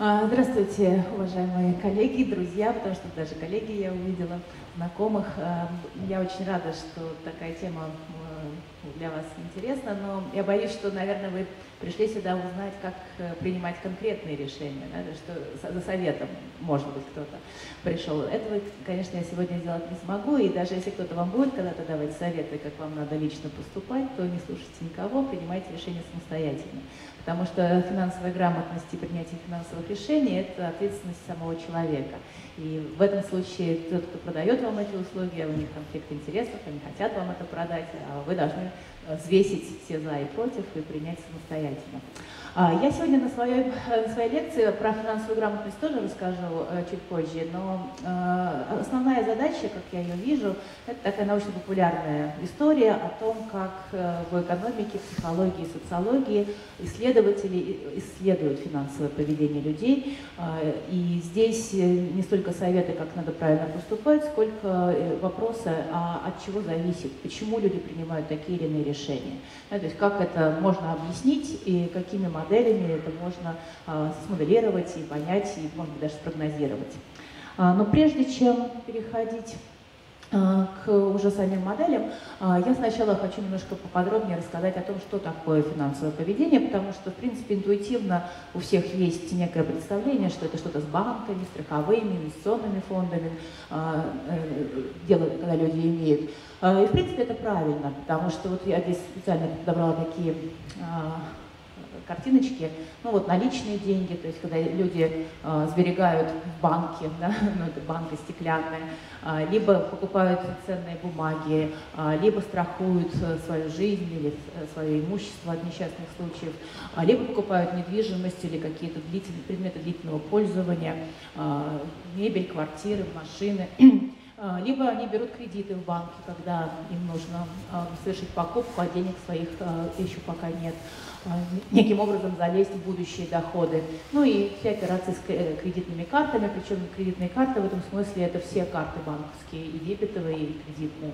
А, здравствуйте, уважаемые коллеги, друзья, потому что даже коллеги я увидела, знакомых. А, я очень рада, что такая тема а, для вас интересна, но я боюсь, что, наверное, вы пришли сюда узнать, как э, принимать конкретные решения, да, что за советом, может быть, кто-то пришел. Этого, конечно, я сегодня сделать не смогу, и даже если кто-то вам будет когда-то давать советы, как вам надо лично поступать, то не слушайте никого, принимайте решения самостоятельно. Потому что финансовая грамотность и принятие финансовых решений – это ответственность самого человека. И в этом случае тот, кто продает вам эти услуги, у них конфликт интересов, они хотят вам это продать, а вы должны взвесить все за и против и принять самостоятельно. А, я сегодня на своей, на своей лекции про финансовую грамотность тоже расскажу э, чуть позже, но э, основная задача, как я ее вижу, это такая научно-популярная история о том, как э, в экономике, психологии социологии исследователи исследуют финансовое поведение людей. И здесь не столько советы, как надо правильно поступать, сколько вопросы, а от чего зависит, почему люди принимают такие или иные решения. То есть как это можно объяснить и какими моделями моделями это можно а, смоделировать и понять, и, может быть, даже спрогнозировать. А, но прежде чем переходить а, к уже самим моделям, я сначала хочу немножко поподробнее рассказать о том, что такое финансовое поведение, потому что, в принципе, интуитивно у всех есть некое представление, что это что-то с банками, страховыми, инвестиционными фондами, э, дело, когда люди имеют. И, в принципе, это правильно, потому что вот я здесь специально подобрала такие картиночки, ну вот наличные деньги, то есть когда люди э, сберегают в банке, да, ну это банка стеклянная, э, либо покупают ценные бумаги, э, либо страхуют свою жизнь или свое имущество от несчастных случаев, э, либо покупают недвижимость или какие-то длительные, предметы длительного пользования, э, мебель, квартиры, машины. Либо они берут кредиты в банке, когда им нужно совершить покупку, а денег своих еще пока нет. А, неким образом залезть в будущие доходы. Ну и все операции с э, кредитными картами, причем кредитные карты в этом смысле это все карты банковские, и дебетовые, и кредитные.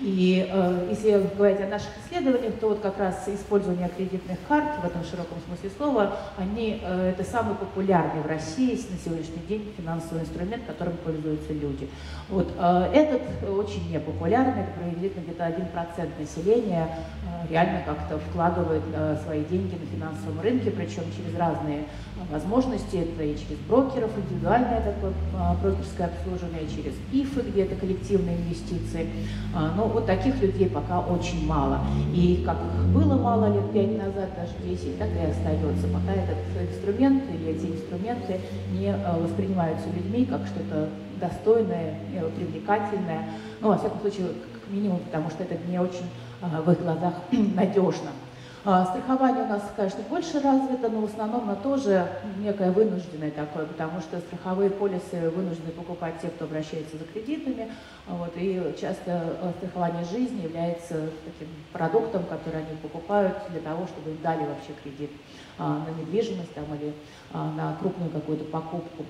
И э, если говорить о наших исследованиях, то вот как раз использование кредитных карт в этом широком смысле слова, они, э, это самый популярный в России на сегодняшний день финансовый инструмент, которым пользуются люди. Вот, э, этот очень непопулярный, это приблизительно где-то 1% населения э, реально как-то вкладывает э, свои деньги на финансовом рынке, причем через разные возможности, это и через брокеров, индивидуальное такое а, брокерское обслуживание, через ИФы, где это коллективные инвестиции. А, но вот таких людей пока очень мало. И как было мало лет пять назад, даже 10, так и остается, пока этот инструмент или эти инструменты не а, воспринимаются людьми как что-то достойное, э, привлекательное, ну, во всяком случае, как минимум, потому что это не очень в их глазах надежно. А, страхование у нас, конечно, больше развито, но в основном оно тоже некое вынужденное такое, потому что страховые полисы вынуждены покупать те, кто обращается за кредитами, вот, и часто э, страхование жизни является таким продуктом, который они покупают для того, чтобы им дали вообще кредит а, на недвижимость там, или а, на крупную какую-то покупку.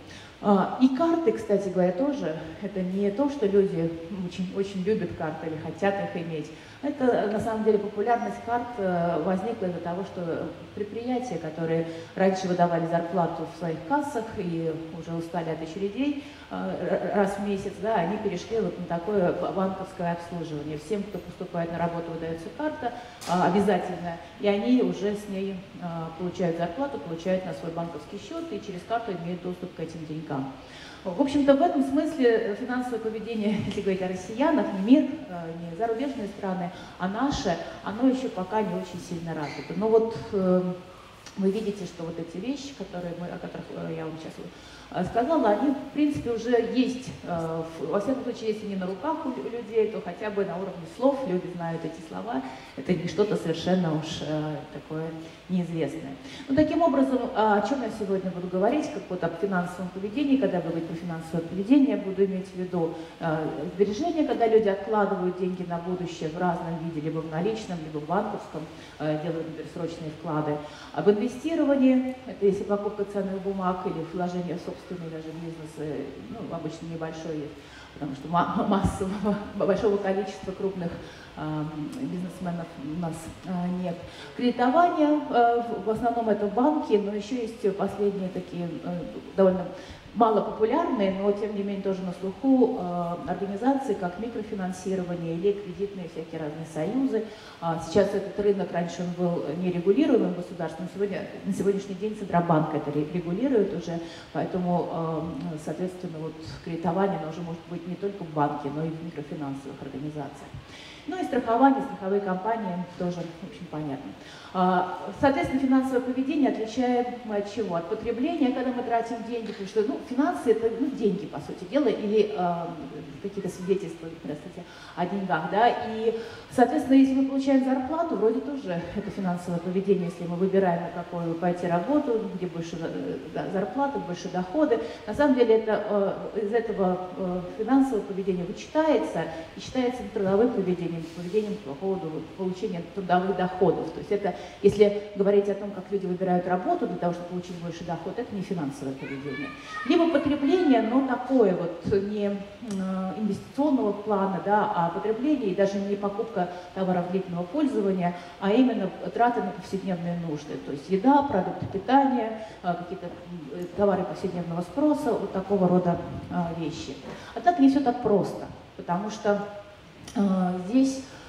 И карты, кстати говоря, тоже, это не то, что люди очень, очень любят карты или хотят их иметь. Это, на самом деле, популярность карт э, возникла из-за того, что предприятия, которые раньше выдавали зарплату в своих кассах и уже устали от очередей э, раз в месяц, да, они перешли вот на такое банковское обслуживание. Всем, кто поступает на работу, выдается карта а, обязательно, и они уже с ней получают зарплату, получают на свой банковский счет и через карту имеют доступ к этим деньгам. В общем-то, в этом смысле финансовое поведение, если говорить о россиянах, не мир, э, не зарубежные страны, а наше, оно еще пока не очень сильно развито. Но вот э, вы видите, что вот эти вещи, которые мы, о которых э, я вам сейчас сказала, они, в принципе, уже есть, во всяком случае, если не на руках у людей, то хотя бы на уровне слов люди знают эти слова. Это не что-то совершенно уж такое неизвестное. Ну, таким образом, о чем я сегодня буду говорить, как вот об финансовом поведении, когда буду говорить про финансовое поведение, буду иметь в виду э, сбережения, когда люди откладывают деньги на будущее в разном виде, либо в наличном, либо в банковском, э, делают, срочные вклады. Об инвестирование, это если покупка ценных бумаг или вложение в даже бизнес, ну, обычно небольшой, потому что массового, большого количества крупных бизнесменов у нас нет. Кредитование, в основном это банки, но еще есть последние такие довольно малопопулярные, но тем не менее тоже на слуху э, организации, как микрофинансирование или кредитные всякие разные союзы. А сейчас этот рынок, раньше он был нерегулируемым государством, сегодня, на сегодняшний день Центробанк это регулирует уже, поэтому, э, соответственно, вот кредитование оно уже может быть не только в банке, но и в микрофинансовых организациях. Ну и страхование, страховые компании тоже, в общем, понятно. А, соответственно, финансовое поведение отличаем мы от чего? От потребления, когда мы тратим деньги, потому что ну, финансы это ну, деньги, по сути дела, или э, какие-то свидетельства кстати, о деньгах. Да? И, соответственно, если мы получаем зарплату, вроде тоже это финансовое поведение, если мы выбираем, на какую пойти работу, где больше да, зарплаты, больше доходы. На самом деле это, э, из этого э, финансового поведения вычитается и считается трудовым поведением, поведением по поводу получения трудовых доходов. То есть это если говорить о том, как люди выбирают работу для того, чтобы получить больше доход, это не финансовое поведение. Либо потребление, но такое вот не инвестиционного плана, да, а потребление и даже не покупка товаров длительного пользования, а именно траты на повседневные нужды. То есть еда, продукты питания, э, какие-то товары повседневного спроса, вот такого рода вещи. А так не все так просто, потому что здесь Э,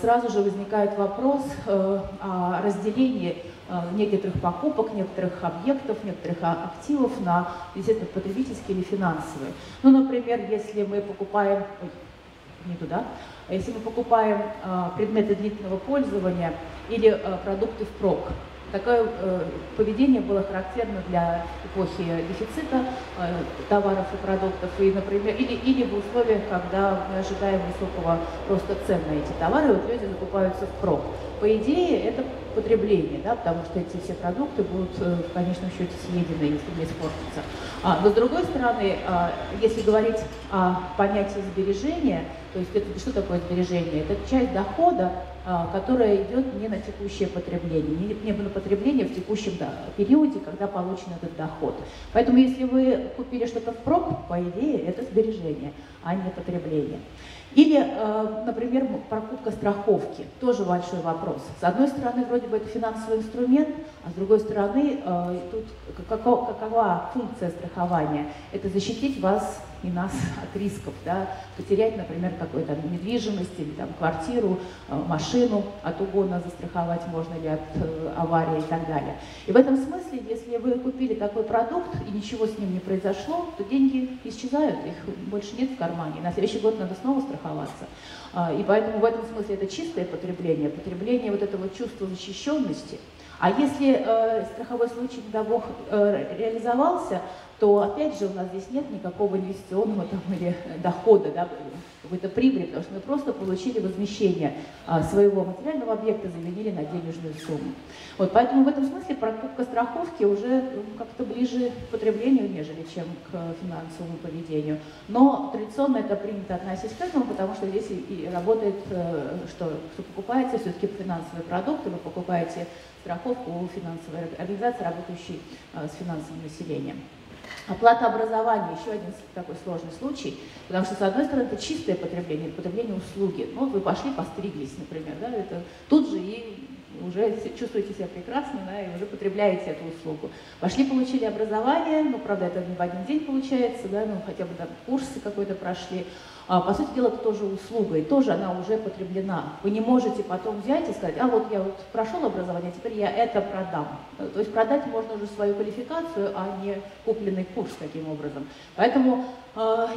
сразу же возникает вопрос э, о разделении э, некоторых покупок, некоторых объектов, некоторых активов на, естественно, потребительские или финансовые. Ну, например, если мы покупаем, ой, не туда, если мы покупаем предметы длительного пользования или продукты впрок, Такое э, поведение было характерно для эпохи дефицита э, товаров и продуктов, и, например, или, или в условиях, когда мы ожидаем высокого роста цен на эти товары, вот люди закупаются впрок. По идее, это потребление, да, потому что эти все продукты будут э, в конечном счете съедены, если не испортятся. А, но с другой стороны, а, если говорить о понятии сбережения, то есть это, что такое сбережение? Это часть дохода, которая идет не на текущее потребление, не, на потребление в текущем периоде, когда получен этот доход. Поэтому если вы купили что-то впрок, по идее, это сбережение, а не потребление. Или, э, например, покупка страховки, тоже большой вопрос. С одной стороны, вроде бы это финансовый инструмент, а с другой стороны, э, тут какова функция страхования? Это защитить вас и нас от рисков, да, потерять, например, какую-то недвижимость или там квартиру, э, машину от угона застраховать можно ли от аварии и так далее. И в этом смысле, если вы купили такой продукт и ничего с ним не произошло, то деньги исчезают, их больше нет в кармане. На следующий год надо снова страховать страховаться. А, и поэтому в этом смысле это чистое потребление, потребление вот этого чувства защищенности. А если э, страховой случай, не дай бог, э, реализовался, то опять же у нас здесь нет никакого инвестиционного там, или дохода, да, какой-то прибыли, потому что мы просто получили возмещение а, своего материального объекта, заменили на денежную сумму. Вот, поэтому в этом смысле покупка страховки уже как-то ближе к потреблению, нежели чем к финансовому поведению. Но традиционно это принято относить к этому, потому что здесь и работает, э, что, что покупаете все-таки финансовые продукты, вы покупаете страховку у финансовой организации, работающей а, с финансовым населением. Оплата образования еще один такой сложный случай, потому что, с одной стороны, это чистое потребление, потребление услуги. Ну, вы пошли, постриглись, например, да, это тут же и уже чувствуете себя прекрасно, да, и уже потребляете эту услугу. Пошли, получили образование, ну, правда, это не в один день получается, да, ну, хотя бы там курсы какой-то прошли, а, по сути дела, это тоже услуга, и тоже она уже потреблена. Вы не можете потом взять и сказать, а вот я вот прошел образование, теперь я это продам. То есть продать можно уже свою квалификацию, а не купленный курс таким образом. Поэтому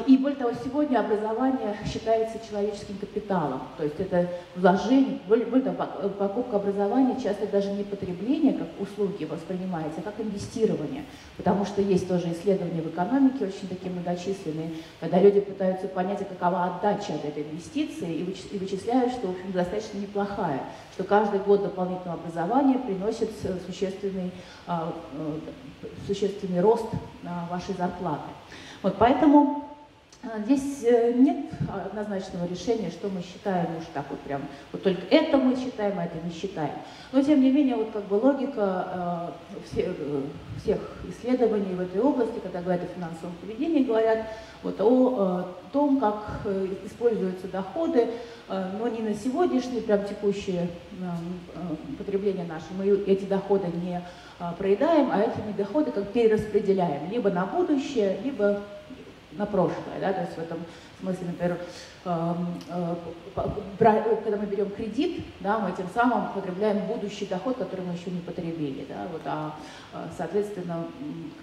и более того, сегодня образование считается человеческим капиталом, то есть это вложение, более, того, покупка образования часто даже не потребление как услуги воспринимается, а как инвестирование, потому что есть тоже исследования в экономике очень такие многочисленные, когда люди пытаются понять, а какова отдача от этой инвестиции и вычисляют, что в общем, достаточно неплохая, что каждый год дополнительного образования приносит существенный, а, э, существенный рост вашей зарплаты. Вот поэтому здесь э, нет однозначного решения, что мы считаем уж так вот прям, вот только это мы считаем, а это не считаем. Но тем не менее, вот как бы логика э, э, всех исследований в этой области, когда говорят о финансовом поведении, говорят вот о том, как используются доходы, но не на сегодняшнее, прям текущее потребление наше. Мы эти доходы не проедаем, а эти доходы как перераспределяем либо на будущее, либо на прошлое, да, то есть в этом смысле, например, эм, э, когда мы берем кредит, да, мы тем самым потребляем будущий доход, который мы еще не потребили, да, вот, а, э, соответственно,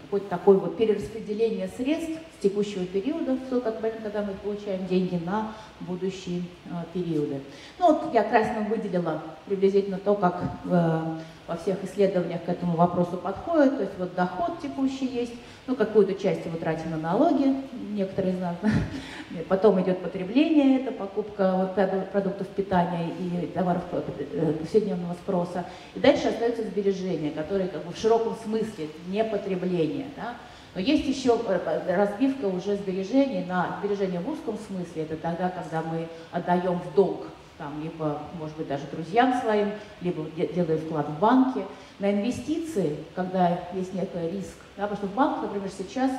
какое-то такое вот перераспределение средств с текущего периода, в тот момент, когда мы получаем деньги на будущие э, периоды. Ну вот я красным выделила приблизительно то, как во всех исследованиях к этому вопросу подходят, то есть вот доход текущий есть, ну какую-то часть его тратим на налоги, некоторые из нас, потом идет потребление, это покупка продуктов питания и товаров э, повседневного спроса, и дальше остаются сбережения, которые как бы в широком смысле не потребление, да? Но есть еще э, разбивка уже сбережений на сбережения в узком смысле, это тогда, когда мы отдаем в долг там, либо, может быть, даже друзьям своим, либо делая вклад в банки. На инвестиции, когда есть некий риск, да, потому что в банк, например, сейчас,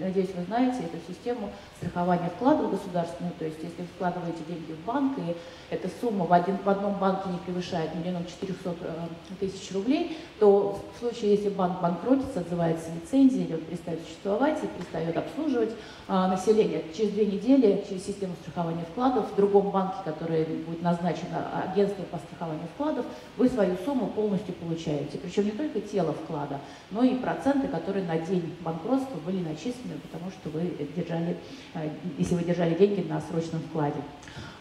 надеюсь, вы знаете эту систему страхования вкладов государственную, то есть если вы вкладываете деньги в банк, и эта сумма в, один, в одном банке не превышает миллион четырехсот э, тысяч рублей, то в случае, если банк банкротится, отзывается лицензия, или он перестает существовать и перестает обслуживать а, население, через две недели через систему страхования вкладов в другом банке, который будет назначено агентство по страхованию вкладов, вы свою сумму полностью получаете. Причем не только тело вклада, но и проценты, которые на день банкротства были начислены, потому что вы держали, э, если вы держали деньги на срочном вкладе.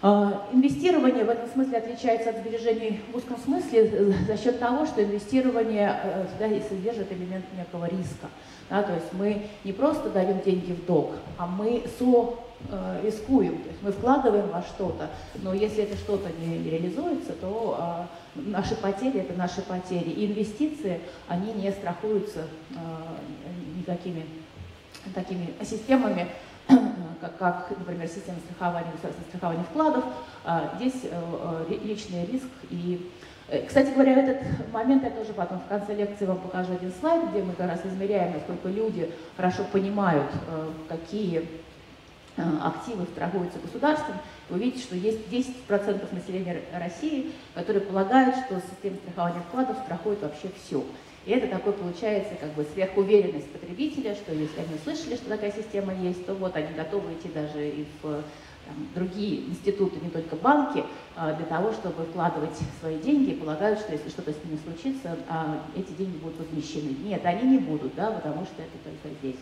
А, инвестирование в этом смысле отличается от сбережений в узком смысле э, за счет того, что инвестирование э, всегда содержит элемент некого риска. Да, то есть мы не просто даем деньги в долг, а мы со э, рискуем, то есть мы вкладываем во что-то, но если это что-то не, реализуется, то э, наши потери это наши потери. И инвестиции, они не страхуются э, никакими такими системами, как, как, например, система страхования, страхования вкладов. Э, здесь э, э, личный риск и кстати говоря, этот момент я тоже потом в конце лекции вам покажу один слайд, где мы как раз измеряем, насколько люди хорошо понимают, какие Э, активы торгуются государством, вы увидите, что есть 10% населения России, которые полагают, что система страхования вкладов страхует вообще все. И это такой получается как бы сверхуверенность потребителя, что если они услышали, что такая система есть, то вот они готовы идти даже и в там, другие институты, не только банки, э, для того, чтобы вкладывать свои деньги и полагают, что если что-то с ними случится, а, эти деньги будут возмещены. Нет, они не будут, да, потому что это только здесь.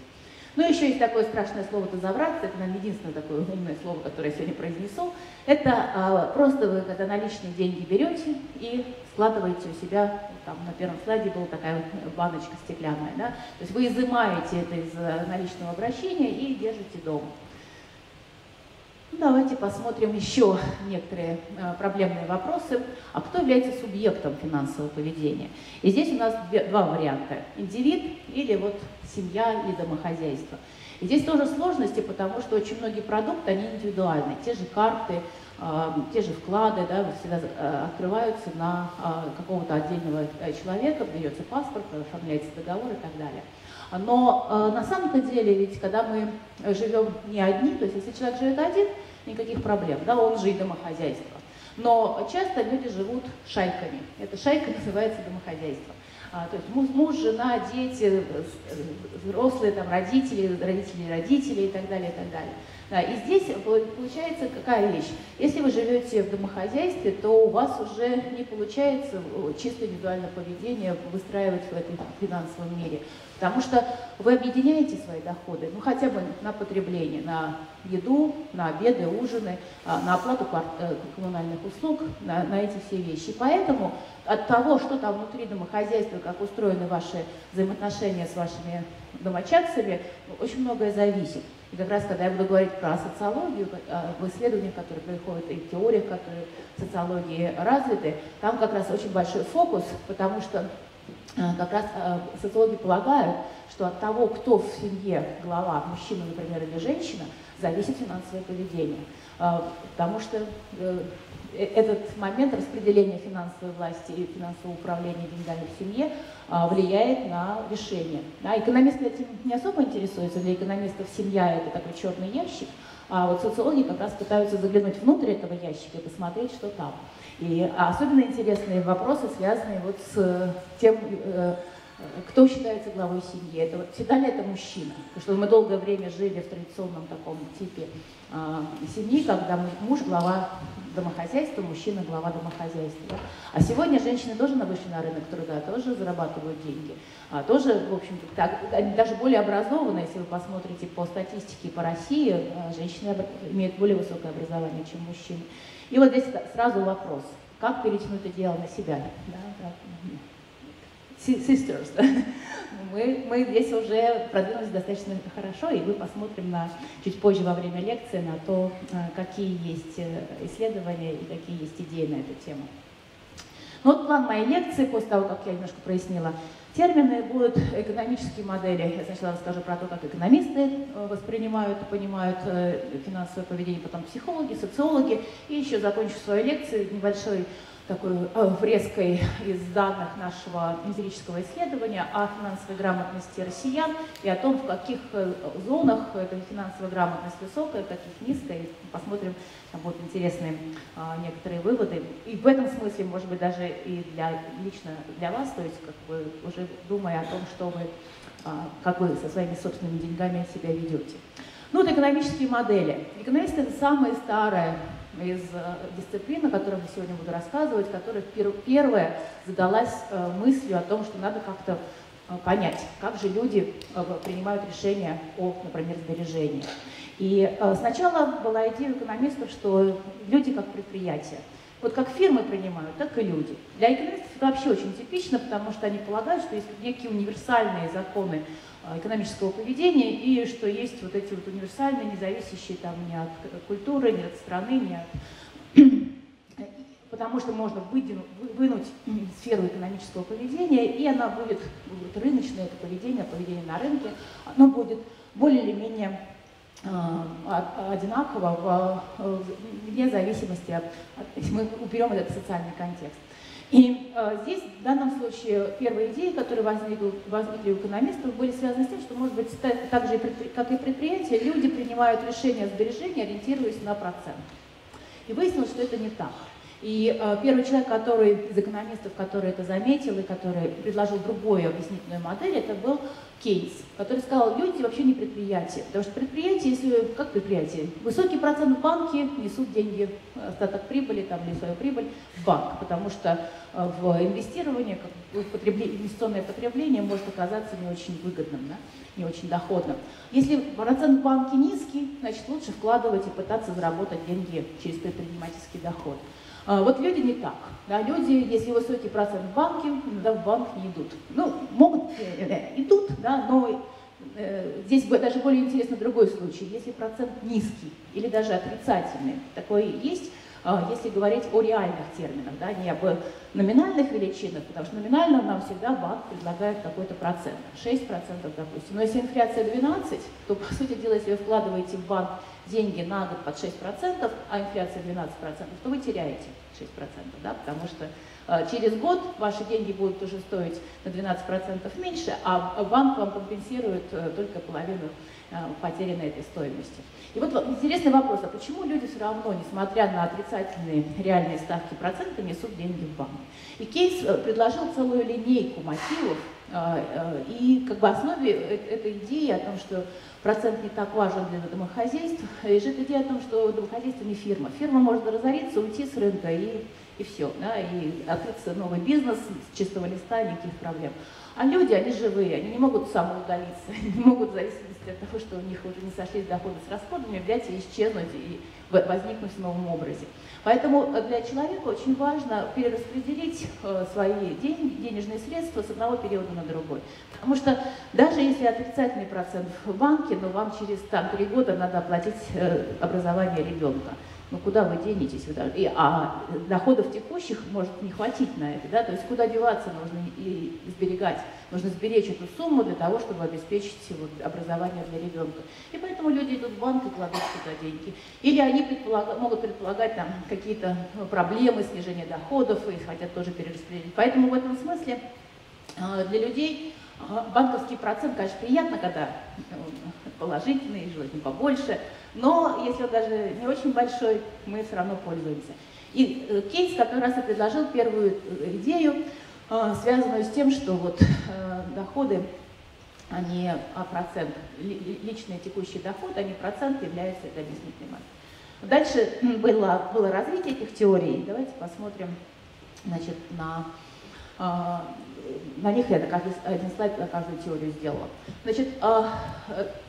Ну, еще есть такое страшное слово «тазовраться», это, наверное, единственное такое умное слово, которое я сегодня произнесу. Это а, просто вы, когда наличные деньги берете и складываете у себя, там на первом слайде была такая баночка стеклянная, да? то есть вы изымаете это из э, наличного обращения и держите дома. Ну, давайте посмотрим еще некоторые э, проблемные вопросы. А кто является субъектом финансового поведения? И здесь у нас два варианта. Индивид или вот семья или домохозяйство. И здесь тоже сложности, потому что очень многие продукты, они индивидуальны. Те же карты, э, те же вклады да, всегда э, открываются на какого-то отдельного человека, берется паспорт, оформляется договор и так далее. Но э, на самом-то деле, ведь когда мы живем не одни, то есть если человек живет один, никаких проблем, да, он же и домохозяйство. Но часто люди живут шайками. Эта шайка называется домохозяйство. А, то есть муж, муж, жена, дети, взрослые там, родители, родители родители и так далее, и так далее. Да, и здесь получается какая вещь? Если вы живете в домохозяйстве, то у вас уже не получается чисто индивидуальное поведение выстраивать в этом финансовом мире. Потому что вы объединяете свои доходы, ну хотя бы на потребление, на еду, на обеды, ужины, а, на оплату э, коммунальных услуг, на, на эти все вещи. Поэтому от того, что там внутри домохозяйства, как устроены ваши взаимоотношения с вашими домочадцами, очень многое зависит. И как раз, когда я буду говорить про социологию, а, в исследованиях, которые происходят, и в теориях, которые в социологии развиты, там как раз очень большой фокус, потому что как раз социологи полагают, что от того, кто в семье глава, мужчина, например, или женщина, зависит финансовое поведение. Потому что Э, этот момент распределения финансовой власти и финансового управления деньгами в семье влияет на решение. Экономисты этим не особо интересуются, для экономистов семья это такой черный ящик, а вот социологи как раз пытаются заглянуть внутрь этого ящика и посмотреть, что там. И особенно интересные вопросы, связанные вот с тем, э, кто считается главой семьи? Это всегда ли это мужчина? Потому что мы долгое время жили в традиционном таком типе э, семьи, когда муж глава домохозяйства, мужчина глава домохозяйства. Да? А сегодня женщины тоже вышли на рынок труда, тоже зарабатывают деньги. А тоже, в общем-то, так, они даже более образованные, если вы посмотрите по статистике по России, э, женщины имеют более высокое образование, чем мужчины. И вот здесь сразу вопрос, как перетянуть это дело на себя? Да? Sisters. Мы, мы здесь уже продвинулись достаточно хорошо, и мы посмотрим на, чуть позже во время лекции на то, э, какие есть э, исследования и какие есть идеи на эту тему. Ну вот план моей лекции, после того, как я немножко прояснила термины, будут экономические модели. Я сначала расскажу про то, как экономисты э, воспринимают и понимают финансовое поведение, потом психологи, социологи, и еще закончу свою лекцию небольшой такой э, врезкой из данных нашего эмпирического исследования о финансовой грамотности россиян и о том, в каких э, зонах эта финансовая грамотность высокая, в каких низкая. И посмотрим, там будут интересные а, некоторые выводы. И в этом смысле, может быть, даже и для, лично для вас, то есть как бы уже думая о том, что вы, а, как вы со своими собственными деньгами себя ведете. Ну, вот экономические модели. Экономисты – это самая старая из э, дисциплин, о которых я сегодня буду рассказывать, которая первая задалась э, мыслью о том, что надо как-то э, понять, как же люди принимают решения о, например, сбережении. И сначала была идея экономистов, что люди как предприятия. Вот как фирмы принимают, так и люди. Для экономистов это вообще очень типично, потому что они полагают, что есть некие универсальные законы экономического поведения, и что есть вот эти вот универсальные, не зависящие там ни от культуры, ни от страны, ни от... Потому что можно выдвинуть, вынуть сферу экономического поведения, и она будет, будет рыночное это поведение, поведение на рынке, оно будет более или менее а, одинаково вне зависимости от, если мы уберем этот социальный контекст. И э, здесь, в данном случае, первые идеи, которые возникли, возникли у экономистов, были связаны с тем, что, может быть, так же, как и предприятия, люди принимают решения о сбережении, ориентируясь на процент. И выяснилось, что это не так. И э, первый человек, который, из экономистов, который это заметил и который предложил другую объяснительную модель, это был Кейнс, который сказал, люди вообще не предприятия. Потому что предприятие, если, как предприятие, высокий процент в банке несут деньги, остаток прибыли там, или свою прибыль в банк, потому что э, в инвестировании, как потребление, инвестиционное потребление может оказаться не очень выгодным, да? не очень доходным. Если процент в банке низкий, значит лучше вкладывать и пытаться заработать деньги через предпринимательский доход. А, вот люди не так. Да, люди, если высокий процент в банке, иногда в банк не идут. Ну, могут, э, э, идут, да, но э, здесь даже более интересно другой случай. Если процент низкий или даже отрицательный, такое есть, а, если говорить о реальных терминах, да, не об номинальных величинах, потому что номинально нам всегда банк предлагает какой-то процент, 6% допустим. Но если инфляция 12, то, по сути дела, если вы вкладываете в банк деньги на год под 6%, а инфляция 12%, то вы теряете 6%, да, потому что э, через год ваши деньги будут уже стоить на 12% меньше, а банк вам компенсирует э, только половину э, потерянной этой стоимости. И вот интересный вопрос, а почему люди все равно, несмотря на отрицательные реальные ставки процента, несут деньги в банк? И Кейс предложил целую линейку мотивов, и как бы основе этой идеи о том, что процент не так важен для домохозяйств, лежит идея о том, что домохозяйство не фирма. Фирма может разориться, уйти с рынка и, и все, да, и открыться новый бизнес с чистого листа, никаких проблем. А люди, они живые, они не могут самоудалиться, не могут в зависимости от того, что у них уже не сошлись доходы с расходами, взять и исчезнуть и возникнуть в новом образе. Поэтому для человека очень важно перераспределить э, свои деньги, денежные средства с одного периода на другой. Потому что даже если отрицательный процент в банке, но вам через там, три года надо оплатить э, образование ребенка. ну куда вы денетесь? И, а доходов текущих может не хватить на это, да, то есть куда деваться нужно и сберегать, нужно сберечь эту сумму для того, чтобы обеспечить вот, образование для ребенка. И поэтому люди идут в банк и кладут сюда деньги. Или они предполаг... могут предполагать там какие-то ну, проблемы, снижение доходов и хотят тоже перераспределить. Поэтому в этом смысле э, для людей банковский процент, конечно, приятно, когда положительный, желательно побольше, но если он даже не очень большой, мы все равно пользуемся. И э, Кейс как раз и предложил первую э, идею, э, связанную с тем, что вот доходы, они а процент, личный текущий доход, они процент являются это объяснительным. Дальше было, было развитие этих теорий. Давайте посмотрим значит, на на них я каждый, один слайд на каждую теорию сделала. Значит, а,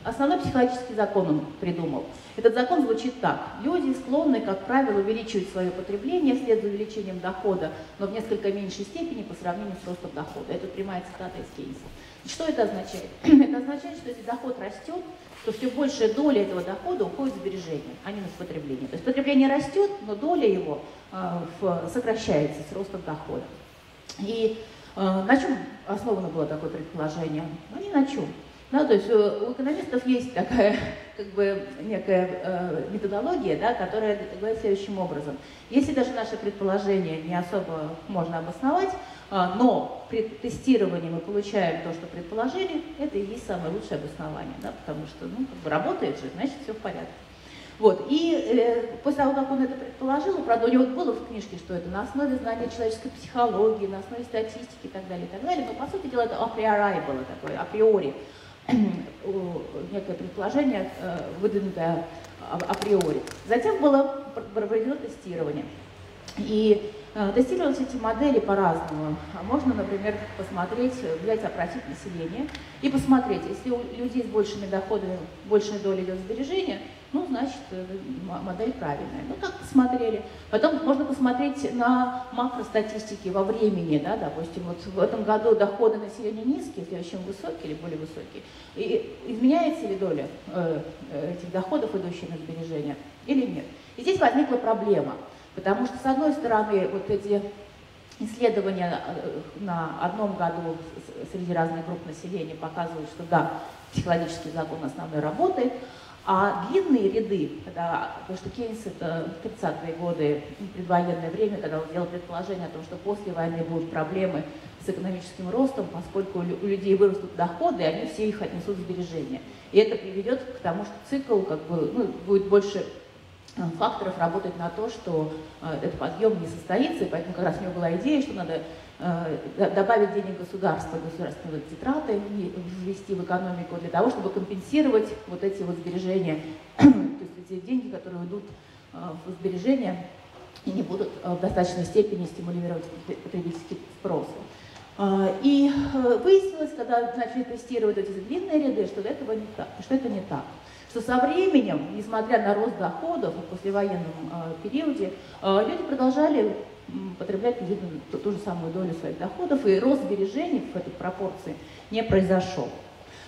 основной психологический закон он придумал. Этот закон звучит так. Люди склонны, как правило, увеличивать свое потребление вслед за увеличением дохода, но в несколько меньшей степени по сравнению с ростом дохода. Это прямая цитата из Кейнса. Что это означает? Это означает, что если доход растет, то все большая доля этого дохода уходит в сбережение, а не на потребление. То есть потребление растет, но доля его э, сокращается с ростом дохода. И на чем основано было такое предположение? Ну, ни на чем. Да, то есть э, у экономистов есть такая как бы некая э, методология, да, которая говорит следующим образом. Если даже наше предположение не особо можно обосновать, э, но при тестировании мы получаем то, что предположили, это и есть самое лучшее обоснование, да, потому что ну, как бы работает же, значит все в порядке. Вот. И э, после того, как он это предположил, правда, у него было в книжке, что это на основе знания человеческой психологии, на основе статистики и так далее, и так далее, но по сути дела это априори было такое, априори, некое предположение, э, выдвинутое априори. Затем было проведено тестирование. И э, тестировались эти модели по-разному. Можно, например, посмотреть, взять, опросить население и посмотреть, если у людей с большими доходами большая доля идет сбережения, ну, значит, э, модель правильная. Ну, так посмотрели. Потом можно посмотреть на макростатистики во времени, да, допустим, вот в этом году доходы населения низкие, в следующем высокие или более высокие. И изменяется ли доля э, э, этих доходов, идущих на сбережения, или нет? И здесь возникла проблема, потому что, с одной стороны, вот эти исследования на одном году среди разных групп населения показывают, что да, психологический закон основной работает, а длинные ряды, когда, потому что Кейнс это 30-е годы, предвоенное время, когда он делал предположение о том, что после войны будут проблемы с экономическим ростом, поскольку у людей вырастут доходы, и они все их отнесут в сбережения. И это приведет к тому, что цикл как бы, ну, будет больше факторов работать на то, что э, этот подъем не состоится, и поэтому как раз у него была идея, что надо Э, добавить денег государства, государственные траты ввести в экономику для того, чтобы компенсировать вот эти вот сбережения, то есть эти деньги, которые уйдут э, в сбережения и не будут в достаточной степени стимулировать потребительский спрос. И выяснилось, когда начали тестировать эти длинные ряды, что, этого не так, что это не так. Что со временем, несмотря на рост доходов в послевоенном периоде, люди продолжали потреблять приблизительно ту, ту же самую долю своих доходов, и рост сбережений в этой пропорции не произошел.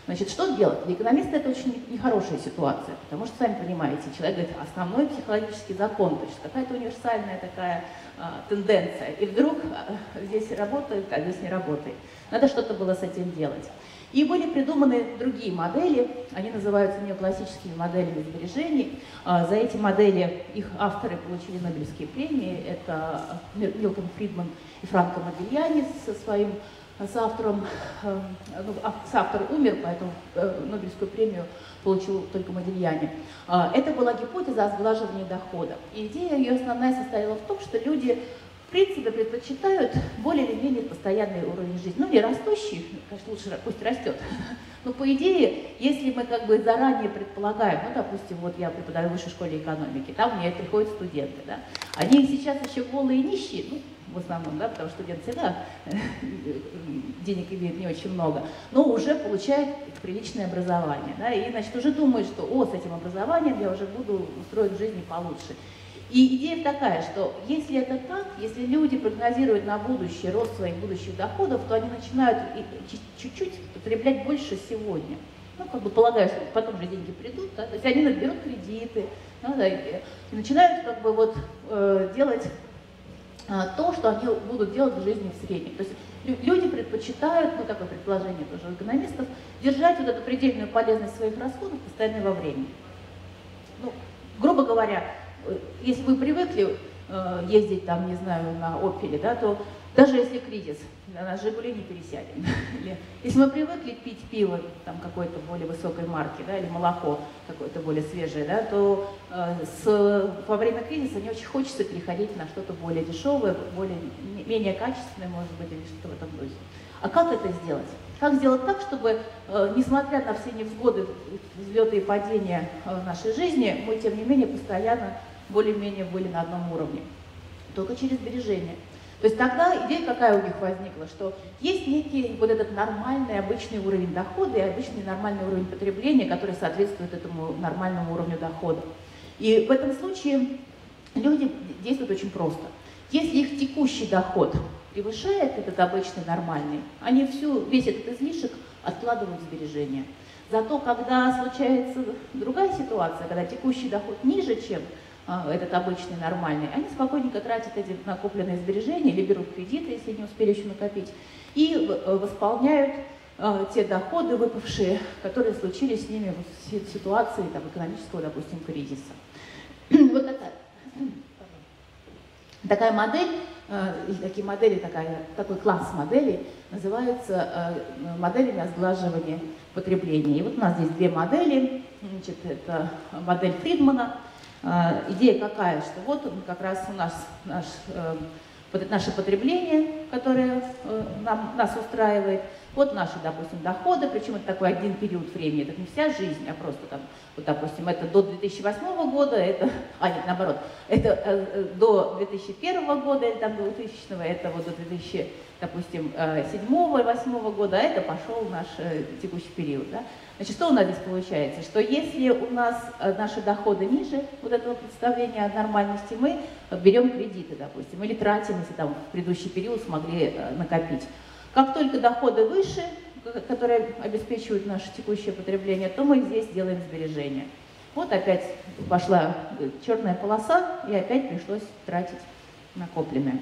Значит, что делать? Для экономиста это очень нехорошая ситуация, потому что, сами понимаете, человек говорит, основной психологический закон, то есть какая-то универсальная такая а, тенденция, и вдруг а, здесь работает, а здесь не работает. Надо что-то было с этим делать. И были придуманы другие модели, они называются неоклассическими моделями сбережений. А, за эти модели их авторы получили Нобелевские премии. Это Милтон Фридман и Франко Модильяни со своим соавтором. Э, ну, а, соавтор умер, поэтому э, Нобелевскую премию получил только Модильяне. А, это была гипотеза о сглаживании дохода. Идея ее основная состояла в том, что люди в принципе, предпочитают более или менее постоянный уровень жизни. Ну, не растущий, конечно, лучше пусть растет. Но по идее, если мы как бы заранее предполагаем, ну, допустим, вот я преподаю в высшей школе экономики, там мне приходят студенты, да, они сейчас еще голые и нищие, ну, в основном, да, потому что студент всегда денег имеет не очень много, но уже получает приличное образование, да, и, значит, уже думает, что, о, с этим образованием я уже буду устроить жизнь получше. И идея такая, что если это так, если люди прогнозируют на будущее рост своих будущих доходов, то они начинают чуть-чуть потреблять больше сегодня. ну, как бы полагаю, что потом же деньги придут, да, то есть они наберут кредиты, да, да, и, начинают как бы вот э, делать э, то, что они будут делать в жизни в среднем. То есть люди предпочитают, ну такое предположение тоже у экономистов, держать вот эту предельную полезность своих расходов постоянно во времени. Ну, грубо говоря, если вы привыкли э, ездить там, не знаю, на Опеле, да, то даже если кризис, на Жигули не пересядем. Или, если мы привыкли пить пиво там какой-то более высокой марки, да, или молоко какое-то более свежее, да, то э, с, во время кризиса не очень хочется переходить на что-то более дешевое, более, менее качественное, может быть, или что-то в этом духе. А как это сделать? Как сделать так, чтобы, э, несмотря на все невзгоды, взлеты и падения в нашей жизни, мы, тем не менее, постоянно более-менее были на одном уровне? Только через сбережения. То есть тогда идея какая у них возникла, что есть некий вот этот нормальный, обычный уровень дохода и обычный нормальный уровень потребления, который соответствует этому нормальному уровню дохода. И в этом случае люди действуют очень просто. Если их текущий доход превышает этот обычный нормальный, они всю, весь этот излишек откладывают в сбережения. Зато когда случается другая ситуация, когда текущий доход ниже, чем этот обычный, нормальный, они спокойненько тратят эти накопленные сбережения или берут кредиты, если не успели еще накопить, и э, восполняют э, те доходы выпавшие, которые случились с ними в ситуации там, экономического, допустим, кризиса. вот такая, такая модель, э, такие модели, такая, такой класс моделей называется моделями сглаживания потребления. И вот у нас здесь две модели. Значит, это модель Фридмана, а, идея какая, что вот как раз у нас наш, э, наше потребление, которое э, нам, нас устраивает, вот наши, допустим, доходы, причем это такой один период времени, это не вся жизнь, а просто там, вот, допустим, это до 2008 года, это, а нет, наоборот, это э, до 2001 года или там до 2000, это вот до 2000, допустим, 2007-2008 года, а это пошел наш текущий период, да. Значит, что у нас здесь получается? Что если у нас э, наши доходы ниже вот этого представления о нормальности, мы берем кредиты, допустим, или тратим, если там в предыдущий период смогли э, накопить. Как только доходы выше, которые обеспечивают наше текущее потребление, то мы здесь делаем сбережения. Вот опять пошла э, черная полоса, и опять пришлось тратить накопленное.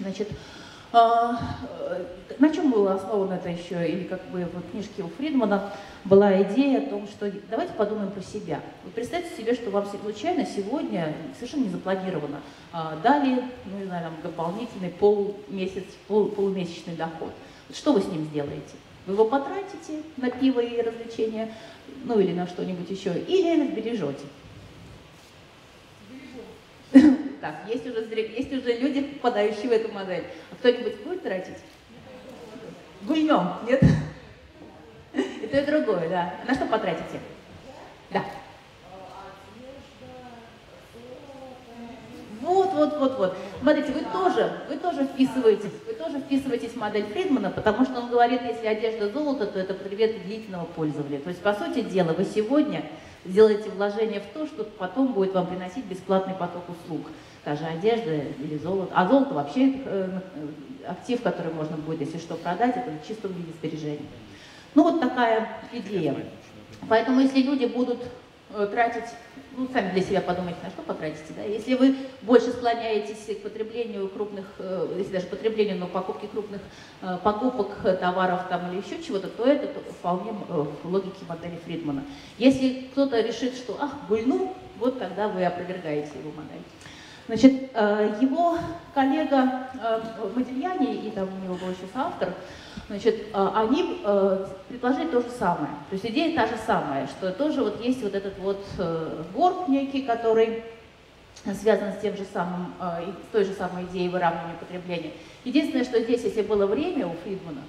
Значит, на чем было основано это еще, или как бы в книжке у Фридмана была идея о том, что давайте подумаем про себя. Вот представьте себе, что вам случайно сегодня, совершенно не запланировано, а, дали, ну не знаю, там, дополнительный полмесяц, пол, полумесячный доход. Что вы с ним сделаете? Вы его потратите на пиво и развлечения, ну или на что-нибудь еще, или сбережете. Так, есть уже, есть уже люди, попадающие в эту модель. А кто-нибудь будет тратить? Гульнем, нет? И то, и другое, да. На что потратите? Да. Вот, вот, вот, вот. Смотрите, вы тоже, вы тоже вписываетесь, вы тоже вписываетесь в модель Фридмана, потому что он говорит, если одежда золото, то это предмет длительного пользования. То есть, по сути дела, вы сегодня сделаете вложение в то, что потом будет вам приносить бесплатный поток услуг. Та же одежда или золото. А золото вообще э, актив, который можно будет, если что, продать, это в чистом виде сбережения. Ну вот такая идея. Поэтому если люди будут э, тратить, ну сами для себя подумайте, на что потратите, да? Если вы больше склоняетесь к потреблению крупных, э, если даже потреблению, но покупки крупных э, покупок товаров там или еще чего-то, то это вполне в логике модели Фридмана. Если кто-то решит, что ах, гульну, вот тогда вы опровергаете его модель. Значит, его коллега Модельяни, и там у него был еще соавтор, значит, э, они э, предложили то же самое. То есть идея та же самая, что тоже вот есть вот этот вот э, горб некий, который связан с тем же самым, с той же самой идеей выравнивания потребления. Единственное, что здесь, если было время у Фридмана,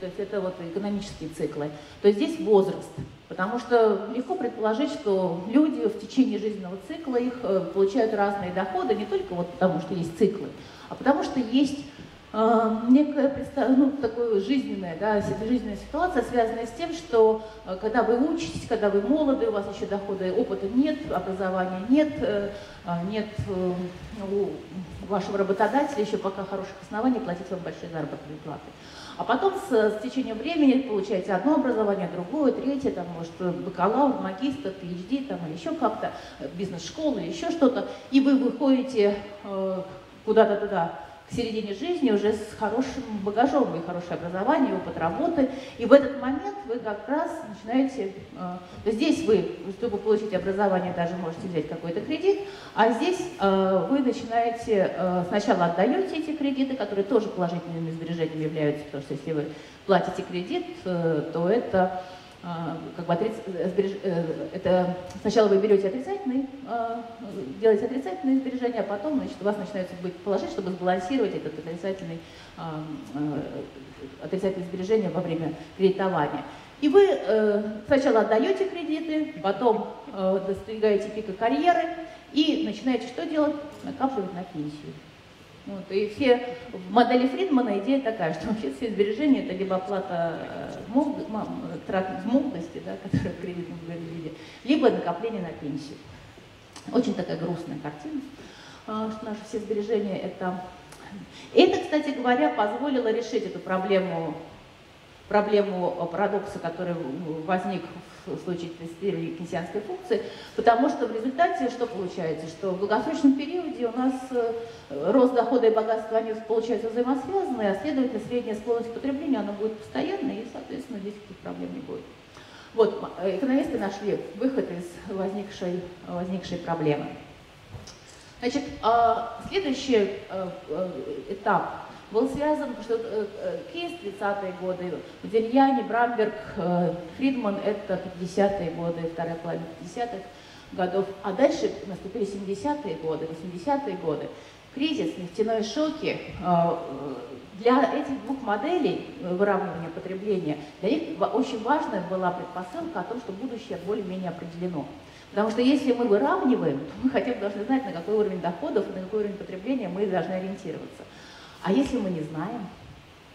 то есть это вот экономические циклы, то здесь возраст. Потому что легко предположить, что люди в течение жизненного цикла их получают разные доходы, не только вот потому, что есть циклы, а потому что есть э, некая ну, такая жизненная, да, жизненная ситуация, связанная с тем, что э, когда вы учитесь, когда вы молоды, у вас еще дохода и опыта нет, образования нет, э, а, нет э, у вашего работодателя еще пока хороших оснований платить вам большие заработные платы. А потом с, с течением времени получаете одно образование, другое, третье, там, может, бакалавр, магистр, PhD там, или еще как-то, бизнес-школа еще что-то, и вы выходите э, куда-то туда, середине жизни уже с хорошим багажом и хорошее образование, опыт работы. И в этот момент вы как раз начинаете, э, здесь вы, чтобы получить образование, даже можете взять какой-то кредит, а здесь э, вы начинаете, э, сначала отдаете эти кредиты, которые тоже положительными сбережениями являются, потому что если вы платите кредит, э, то это как бы отриц... Э. Э, это сначала вы берете отрицательный, а, делаете отрицательные сбережения, а потом значит, у вас начинается быть положить, чтобы сбалансировать этот отрицательный, а, отрицательное сбережение во время кредитования. И вы э, сначала отдаете кредиты, потом достигаете пика карьеры и начинаете что делать? Накапливать на пенсию. Вот, и все в модели Фридмана идея такая, что вообще все сбережения это либо оплата э, молод, трат молодости, да, которая в кредитном виде, либо накопление на пенсию. Очень такая грустная картина, а, что наши все сбережения это... Это, кстати говоря, позволило решить эту проблему проблему парадокса, который возник в случае тестирования кейнсианской функции, потому что в результате что получается? Что в долгосрочном периоде у нас э, рост дохода и богатства, они получаются взаимосвязаны, а следовательно средняя склонность к потреблению, она будет постоянной, и, соответственно, здесь никаких проблем не будет. Вот, экономисты нашли выход из возникшей, возникшей проблемы. Значит, а, следующий э, э, этап был связан, что э, э, Кейс 30-е годы, Модельяне, Брамберг, э, Фридман это 50-е годы, вторая половина 50-х годов, а дальше наступили 70-е годы, 80-е годы. Кризис, нефтяные шоки, для этих двух моделей выравнивания потребления, для них очень важная была предпосылка о том, что будущее более-менее определено. Потому что если мы выравниваем, то мы хотя бы должны знать, на какой уровень доходов на какой уровень потребления мы должны ориентироваться. А если мы не знаем?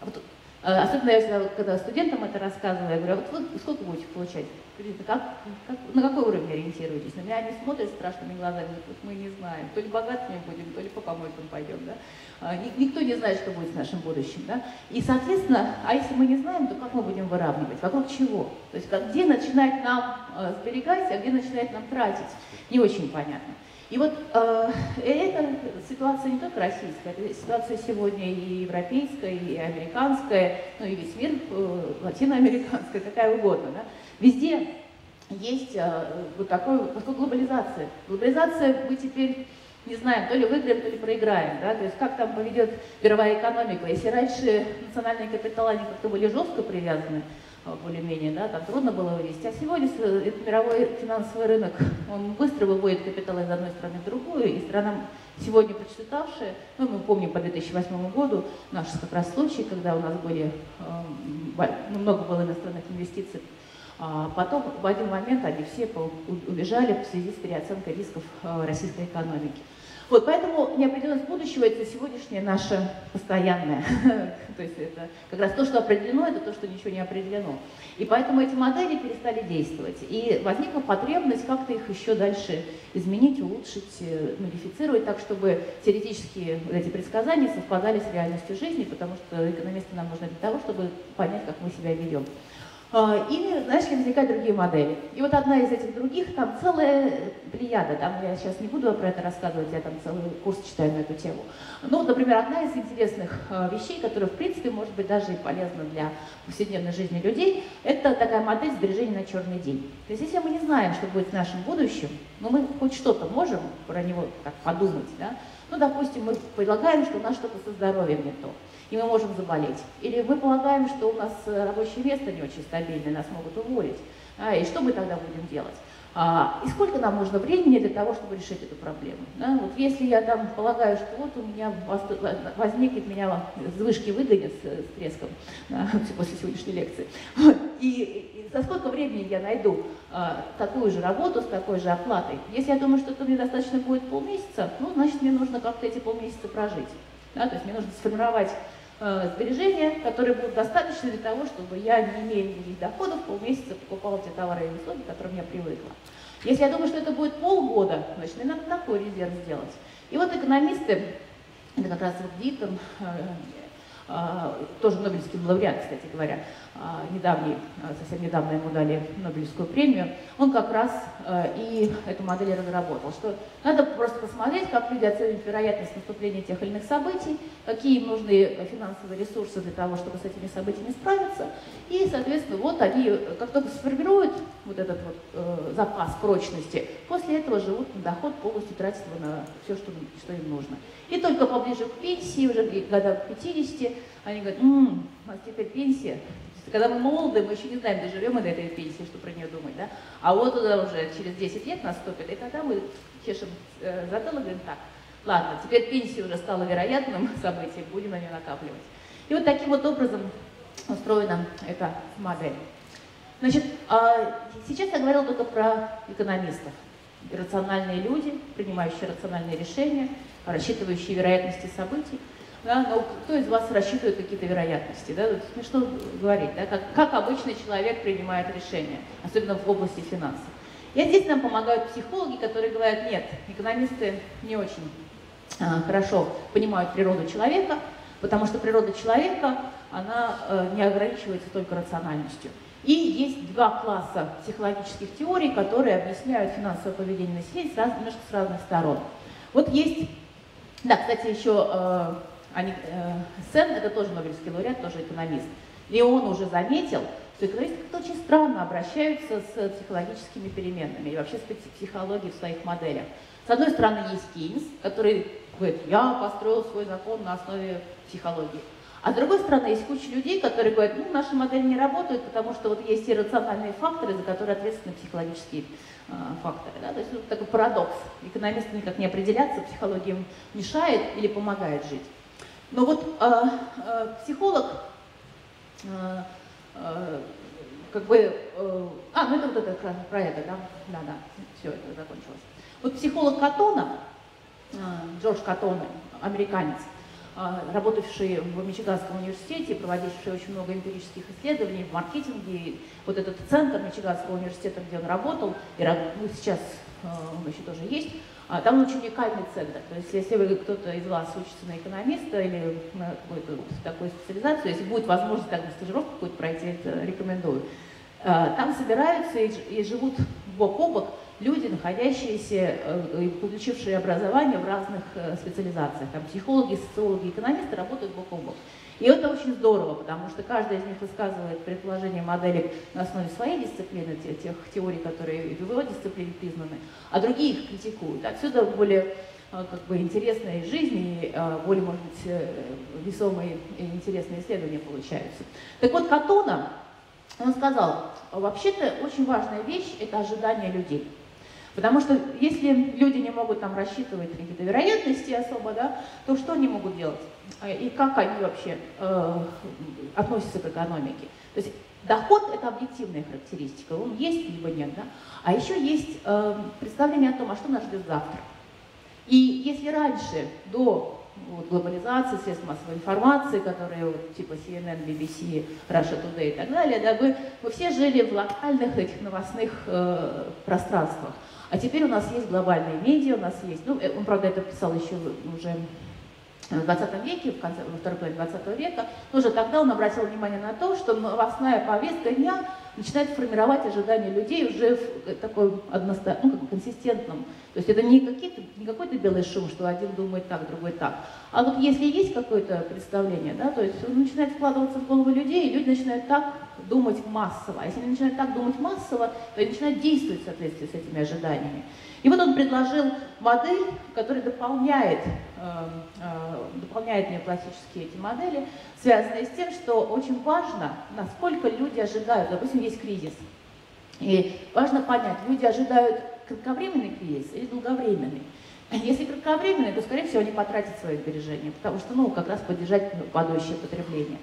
Вот, э, особенно я, когда студентам это рассказываю, я говорю, а вот вы сколько будете получать? Как, как, на какой уровень ориентируетесь? На меня они смотрят страшными глазами, говорят, мы не знаем, то ли богатыми будем, то ли по помойкам пойдем. Да? А, никто не знает, что будет с нашим будущим. Да? И, соответственно, а если мы не знаем, то как мы будем выравнивать? Вокруг чего? То есть где начинать нам э, сберегать, а где начинать нам тратить? Не очень понятно. И вот э, эта ситуация не только российская, это ситуация сегодня и европейская, и американская, ну и весь мир, э, латиноамериканская, какая угодно. Да? Везде есть э, вот такой, такой глобализация. Глобализация мы теперь не знаем, то ли выиграем, то ли проиграем, да, то есть как там поведет мировая экономика. Если раньше национальные капиталы, они как-то были жестко привязаны более-менее, да, там трудно было вывести. А сегодня этот мировой финансовый рынок, он быстро выводит капитал из одной страны в другую, и странам сегодня процветавшие, ну, мы помним по 2008 году наш как раз случай, когда у нас были, э, ну, много было иностранных инвестиций, а потом в один момент они все убежали в связи с переоценкой рисков э, российской экономики. Вот, поэтому неопределенность будущего – это сегодняшнее наше постоянное. то есть это как раз то, что определено, это то, что ничего не определено. И поэтому эти модели перестали действовать. И возникла потребность как-то их еще дальше изменить, улучшить, э, модифицировать так, чтобы теоретические эти предсказания совпадали с реальностью жизни, потому что экономисты нам нужны для того, чтобы понять, как мы себя ведем. А, или, знаешь, возникают другие модели. И вот одна из этих других, там целая плеяда, там я сейчас не буду про это рассказывать, я там целый курс читаю на эту тему. Ну, например, одна из интересных а, вещей, которая, в принципе, может быть даже и полезна для повседневной жизни людей, это такая модель сбережения на черный день. То есть, если мы не знаем, что будет в нашем будущем, но мы хоть что-то можем про него так подумать, да, ну, допустим, мы предлагаем, что у нас что-то со здоровьем не то и мы можем заболеть. Или мы полагаем, что у нас э, рабочее место не очень стабильное, нас могут уволить. А, и что мы тогда будем делать? А, и сколько нам нужно времени для того, чтобы решить эту проблему? Да? Вот если я там полагаю, что вот у меня возникнет, меня вышки выгонят с, с треском да, после сегодняшней лекции, и, и за сколько времени я найду а, такую же работу с такой же оплатой? Если я думаю, что это мне достаточно будет полмесяца, ну, значит, мне нужно как-то эти полмесяца прожить. Да? То есть мне нужно сформировать э, сбережения, которые будут достаточны для того, чтобы я, не имея никаких доходов, полмесяца покупала те товары и услуги, к которым я привыкла. Если я думаю, что это будет полгода, значит, мне надо такой резерв сделать. И вот экономисты, это как раз вот Диттон, э, э, тоже Нобелевский лауреат, кстати говоря, недавний, а, совсем недавно ему дали Нобелевскую премию, он как раз а, и эту модель разработал, что надо просто посмотреть, как люди оценивают вероятность наступления тех или иных событий, какие им нужны финансовые ресурсы для того, чтобы с этими событиями справиться, и, соответственно, вот они, как только сформируют вот этот вот э, запас прочности, после этого живут на доход, полностью тратят его на все, что, что им нужно. И только поближе к пенсии, уже года к 50, они говорят, м-м, у нас теперь пенсия, когда мы молоды, мы еще не знаем, доживем мы до этой пенсии, что про нее думать, да? А вот туда уже через 10 лет наступит, и тогда мы чешем э, затылок и говорим, так, ладно, теперь пенсия уже стала вероятным событием, будем на нее накапливать. И вот таким вот образом устроена эта модель. Значит, а сейчас я говорила только про экономистов. Рациональные люди, принимающие рациональные решения, рассчитывающие вероятности событий. Да, но кто из вас рассчитывает какие-то вероятности? Да? Смешно говорить, да? как, как обычный человек принимает решения, особенно в области финансов. И здесь нам помогают психологи, которые говорят, нет, экономисты не очень а, хорошо понимают природу человека, потому что природа человека, она а, не ограничивается только рациональностью. И есть два класса психологических теорий, которые объясняют финансовое поведение населения с раз, немножко с разных сторон. Вот есть, да, кстати, еще э, они, э, Сен, это тоже Нобелевский лауреат, тоже экономист. И он уже заметил, что экономисты как-то очень странно обращаются с психологическими переменными и вообще с психологией в своих моделях. С одной стороны, есть Кейнс, который говорит, я построил свой закон на основе психологии. А с другой стороны, есть куча людей, которые говорят, ну, наши модели не работают, потому что вот есть иррациональные факторы, за которые ответственны психологические э, факторы. Да? То есть вот такой парадокс. Экономисты никак не определяться, психология им мешает или помогает жить. Но вот э, э, психолог, э, э, как бы, э, а, ну это вот это про это, да, да, да, все, это закончилось. Вот психолог Катона, э, Джордж Катона, американец, э, работавший в Мичиганском университете, проводивший очень много эмпирических исследований в маркетинге, вот этот центр Мичиганского университета, где он работал, и ну, сейчас э, он еще тоже есть, там очень уникальный центр. То есть если вы кто-то из вас учится на экономиста или на какую-то такую специализацию, если будет возможность так на стажировку какую-то пройти, это рекомендую. А, там собираются и живут бок о бок люди, находящиеся э, и получившие образование в разных э, специализациях. Там психологи, социологи, экономисты работают бок о бок. И это очень здорово, потому что каждый из них высказывает предположение модели на основе своей дисциплины, тех, тех теорий, которые в его дисциплине признаны, а другие их критикуют. Отсюда более э, как бы интересные жизни, и э, более, может быть, э, весомые и интересные исследования получаются. Так вот, Катона, он сказал, вообще-то очень важная вещь – это ожидание людей. Потому что если люди не могут там рассчитывать какие-то вероятности особо, да, то что они могут делать? А, и как они вообще э, относятся к экономике? То есть доход – это объективная характеристика, он есть либо нет, да? А еще есть э, представление о том, а что нас ждет завтра. И если раньше, до вот, глобализации, средств массовой информации, которые вот, типа CNN, BBC, Russia Today и так далее, да, мы, мы все жили в локальных этих новостных э, пространствах. А теперь у нас есть глобальные медиа, у нас есть, ну, э, он, правда, это писал еще уже в 20 веке, в конце, во второй половине 20 века, но уже тогда он обратил внимание на то, что новостная повестка дня начинает формировать ожидания людей уже в такой односто... ну, как консистентном. То есть это не, не какой-то белый шум, что один думает так, другой так. А вот если есть какое-то представление, да, то есть он начинает вкладываться в голову людей, и люди начинают так думать массово. А если они начинают так думать массово, то они начинают действовать в соответствии с этими ожиданиями. И вот он предложил модель, которая дополняет, э, э, дополняет неоклассические эти модели, связанные с тем, что очень важно, насколько люди ожидают, допустим, есть кризис. И важно понять, люди ожидают кратковременный кризис или долговременный. Если кратковременный, то, скорее всего, они потратят свои сбережения, потому что, ну, как раз поддержать падающее потребление.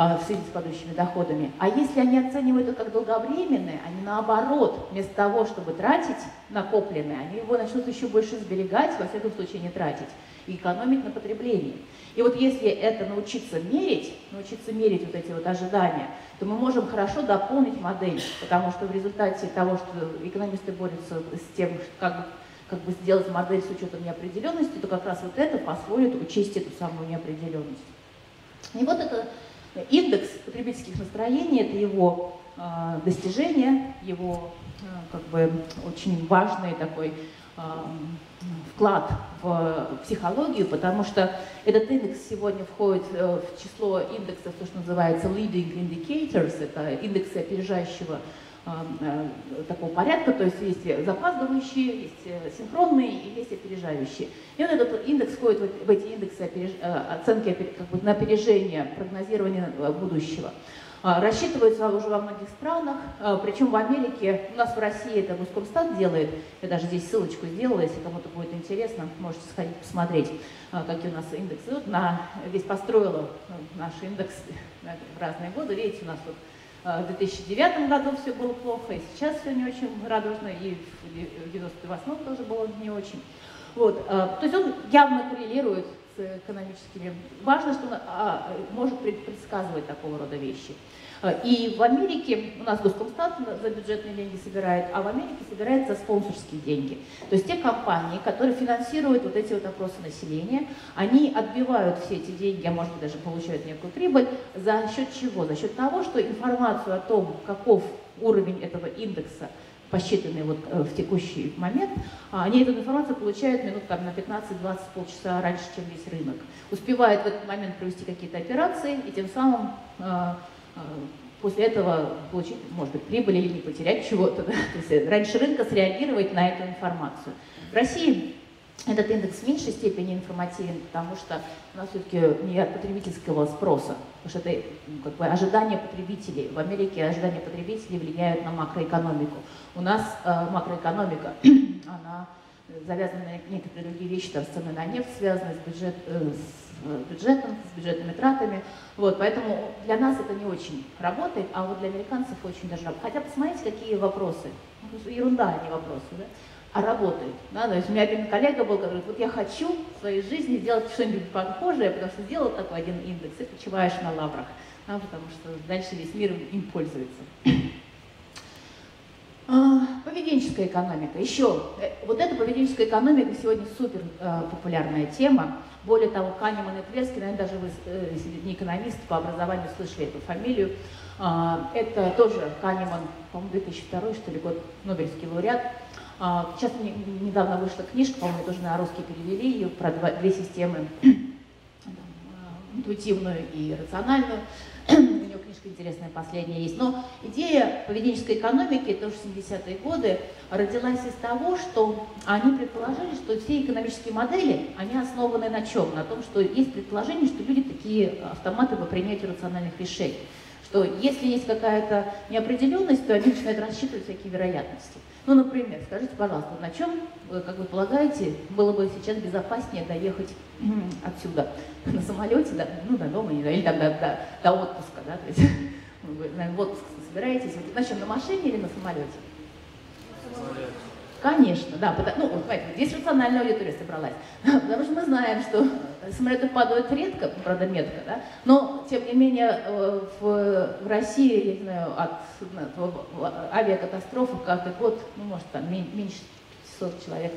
А, в связи с падающими доходами. А если они оценивают это как долговременное, они наоборот, вместо того, чтобы тратить накопленное, они его начнут еще больше сберегать, во всяком случае не тратить, и экономить на потреблении. И вот если это научиться мерить, научиться мерить вот эти вот ожидания, то мы можем хорошо дополнить модель, потому что в результате того, что экономисты борются с тем, как как бы сделать модель с учетом неопределенности, то как раз вот это позволит учесть эту самую неопределенность. И вот это индекс потребительских настроений, это его э, достижение, его э, как бы очень важный такой э, вклад в психологию, потому что этот индекс сегодня входит в число индексов, то, что называется leading indicators, это индексы опережающего Э, такого порядка, то есть есть запаздывающие, есть э, синхронные и есть опережающие. И вот этот индекс входит в эти индексы опереж... Э, оценки как бы, на опережение, прогнозирование будущего. Рассчитывается уже во многих странах, причем в Америке, у нас в России это Госкомстат делает, я даже здесь ссылочку сделала, если кому-то будет интересно, можете сходить посмотреть, какие у нас индексы. Вот на, здесь построила наш индекс в разные годы, видите, у нас вот в 2009 году все было плохо, и сейчас все не очень радужно, и в 98 тоже было не очень. Вот, а, то есть он явно коррелирует с экономическими. Важно, что он а, может предсказывать такого рода вещи. А, и в Америке, у нас Госкомстат за бюджетные деньги собирает, а в Америке собирает за спонсорские деньги. То есть те компании, которые финансируют вот эти вот опросы населения, они отбивают все эти деньги, а может быть даже получают некую прибыль, за счет чего? За счет того, что информацию о том, каков уровень этого индекса, посчитанный вот э, в текущий момент, а, они эту информацию получают минут там, на 15-20 полчаса раньше, чем весь рынок. Успевают в этот момент провести какие-то операции и тем самым а, после этого получить, может быть, прибыль или не потерять чего-то. Да? То есть раньше рынка среагировать на эту информацию. В России этот индекс в меньшей степени информативен, потому что у нас все-таки не от потребительского спроса, потому что это как бы, ожидания потребителей. В Америке ожидания потребителей влияют на макроэкономику. У нас э, макроэкономика, она завязана на некоторые другие вещи, там, с ценой на нефть, связанные с, бюджет, э, с э, бюджетом, с бюджетными тратами. Вот, поэтому для нас это не очень работает, а вот для американцев очень даже работает. Хотя посмотрите, какие вопросы. Ерунда, а не вопросы. Да? а работает. Да? То есть у меня один коллега был, который говорит, вот я хочу в своей жизни сделать что-нибудь похожее, потому что сделал такой один индекс и почиваешь на лаврах, да? потому что дальше весь мир им пользуется. А, поведенческая экономика. Еще, э, вот эта поведенческая экономика сегодня супер э, популярная тема. Более того, Канеман и Тверский, наверное, даже вы, э, если не экономист по образованию, слышали эту фамилию. А, это тоже Канеман, по-моему, 2002 что ли, год, Нобелевский лауреат. А, сейчас недавно вышла книжка, по-моему, тоже на русский перевели ее, про два, две системы, интуитивную и рациональную. У него книжка интересная, последняя есть. Но идея поведенческой экономики, тоже 70-е годы, родилась из того, что они предположили, что все экономические модели, они основаны на чем? На том, что есть предположение, что люди такие автоматы по принятию рациональных решений. Что если есть какая-то неопределенность, то они начинают рассчитывать всякие вероятности. Ну, например, скажите, пожалуйста, на чем, как вы полагаете, было бы сейчас безопаснее доехать отсюда на самолете, да, ну, до дома, не, или там, до, до, до отпуска, да, то есть вы, наверное, в отпуск собираетесь, на чем, на машине или на самолете? Самолет. Конечно, да. Потому, ну, понимаете, здесь рациональная аудитория собралась. Потому что мы знаем, что самолеты падают редко, правда, метко, да, но, тем не менее, э, в, России, я не знаю, от, от авиакатастрофы каждый год, ну, может, там меньше 500 человек,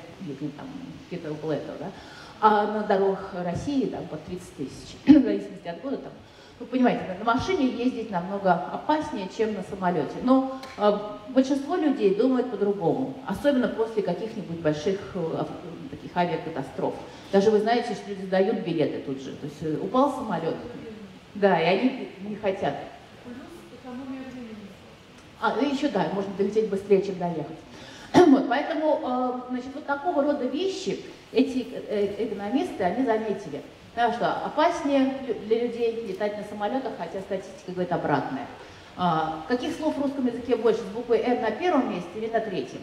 там, где-то около этого, да, а на дорогах России там по 30 тысяч, в зависимости от года, там, вы понимаете, на машине ездить намного опаснее, чем на самолете. Но э, большинство людей думают по-другому, особенно после каких-нибудь больших э, таких авиакатастроф. Даже вы знаете, что люди сдают билеты тут же. То есть э, упал самолет, да, и они не хотят. А, ну еще да, можно долететь быстрее, чем доехать. Вот, поэтому, э, значит, вот такого рода вещи эти э, экономисты, они заметили. Да, что опаснее для людей летать на самолетах, хотя статистика говорит обратное. А, каких слов в русском языке больше, с буквой «Р» на первом месте или на третьем?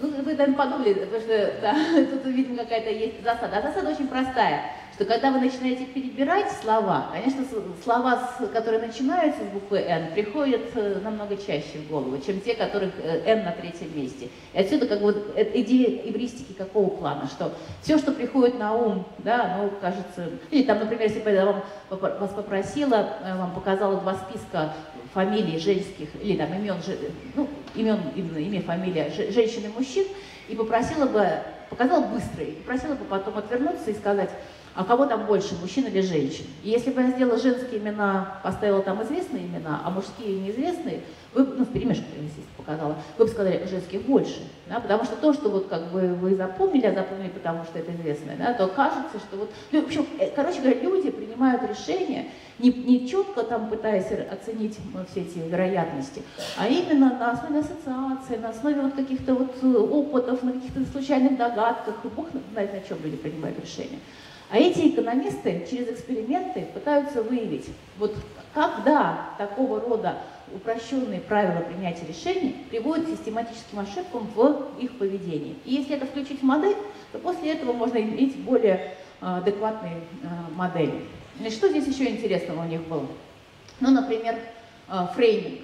Ну, вы, наверное, подумали, потому что да, тут, видимо, какая-то есть засада. А засада очень простая, то когда вы начинаете перебирать слова, конечно, слова, которые начинаются с буквы «Н», приходят э, намного чаще в голову, чем те, которых э, «Н» на третьем месте. И отсюда как бы идея эвристики какого плана, что все, что приходит на ум, да, ну, кажется... Или там, например, если бы я вам, вас попросила, э, вам показала два списка фамилий женских, или там имен, ну, имен, именно имя, фамилия женщин и мужчин, и попросила бы, показала быстро, и попросила бы потом отвернуться и сказать, а кого там больше, мужчин или женщин. И если бы я сделала женские имена, поставила там известные имена, а мужские неизвестные, вы, ну, в перемешку, естественно, показала, вы бы сказали, женских больше. Да? Потому что то, что вот как бы вы запомнили, а запомнили, потому что это известное, да, то кажется, что вот, ну, в общем, э, короче говоря, люди принимают решения, не, не четко там пытаясь оценить все эти вероятности, а именно на основе ассоциации, на основе вот каких-то вот э, опытов, на каких-то случайных догадках, и Бог знает, на чем люди принимают решения. А эти экономисты через эксперименты пытаются выявить, вот когда такого рода упрощенные правила принятия решений приводят к систематическим ошибкам в их поведении. И если это включить в модель, то после этого можно иметь более а, адекватные а, модели. Значит, что здесь еще интересного у них было? Ну, например, а, фрейминг.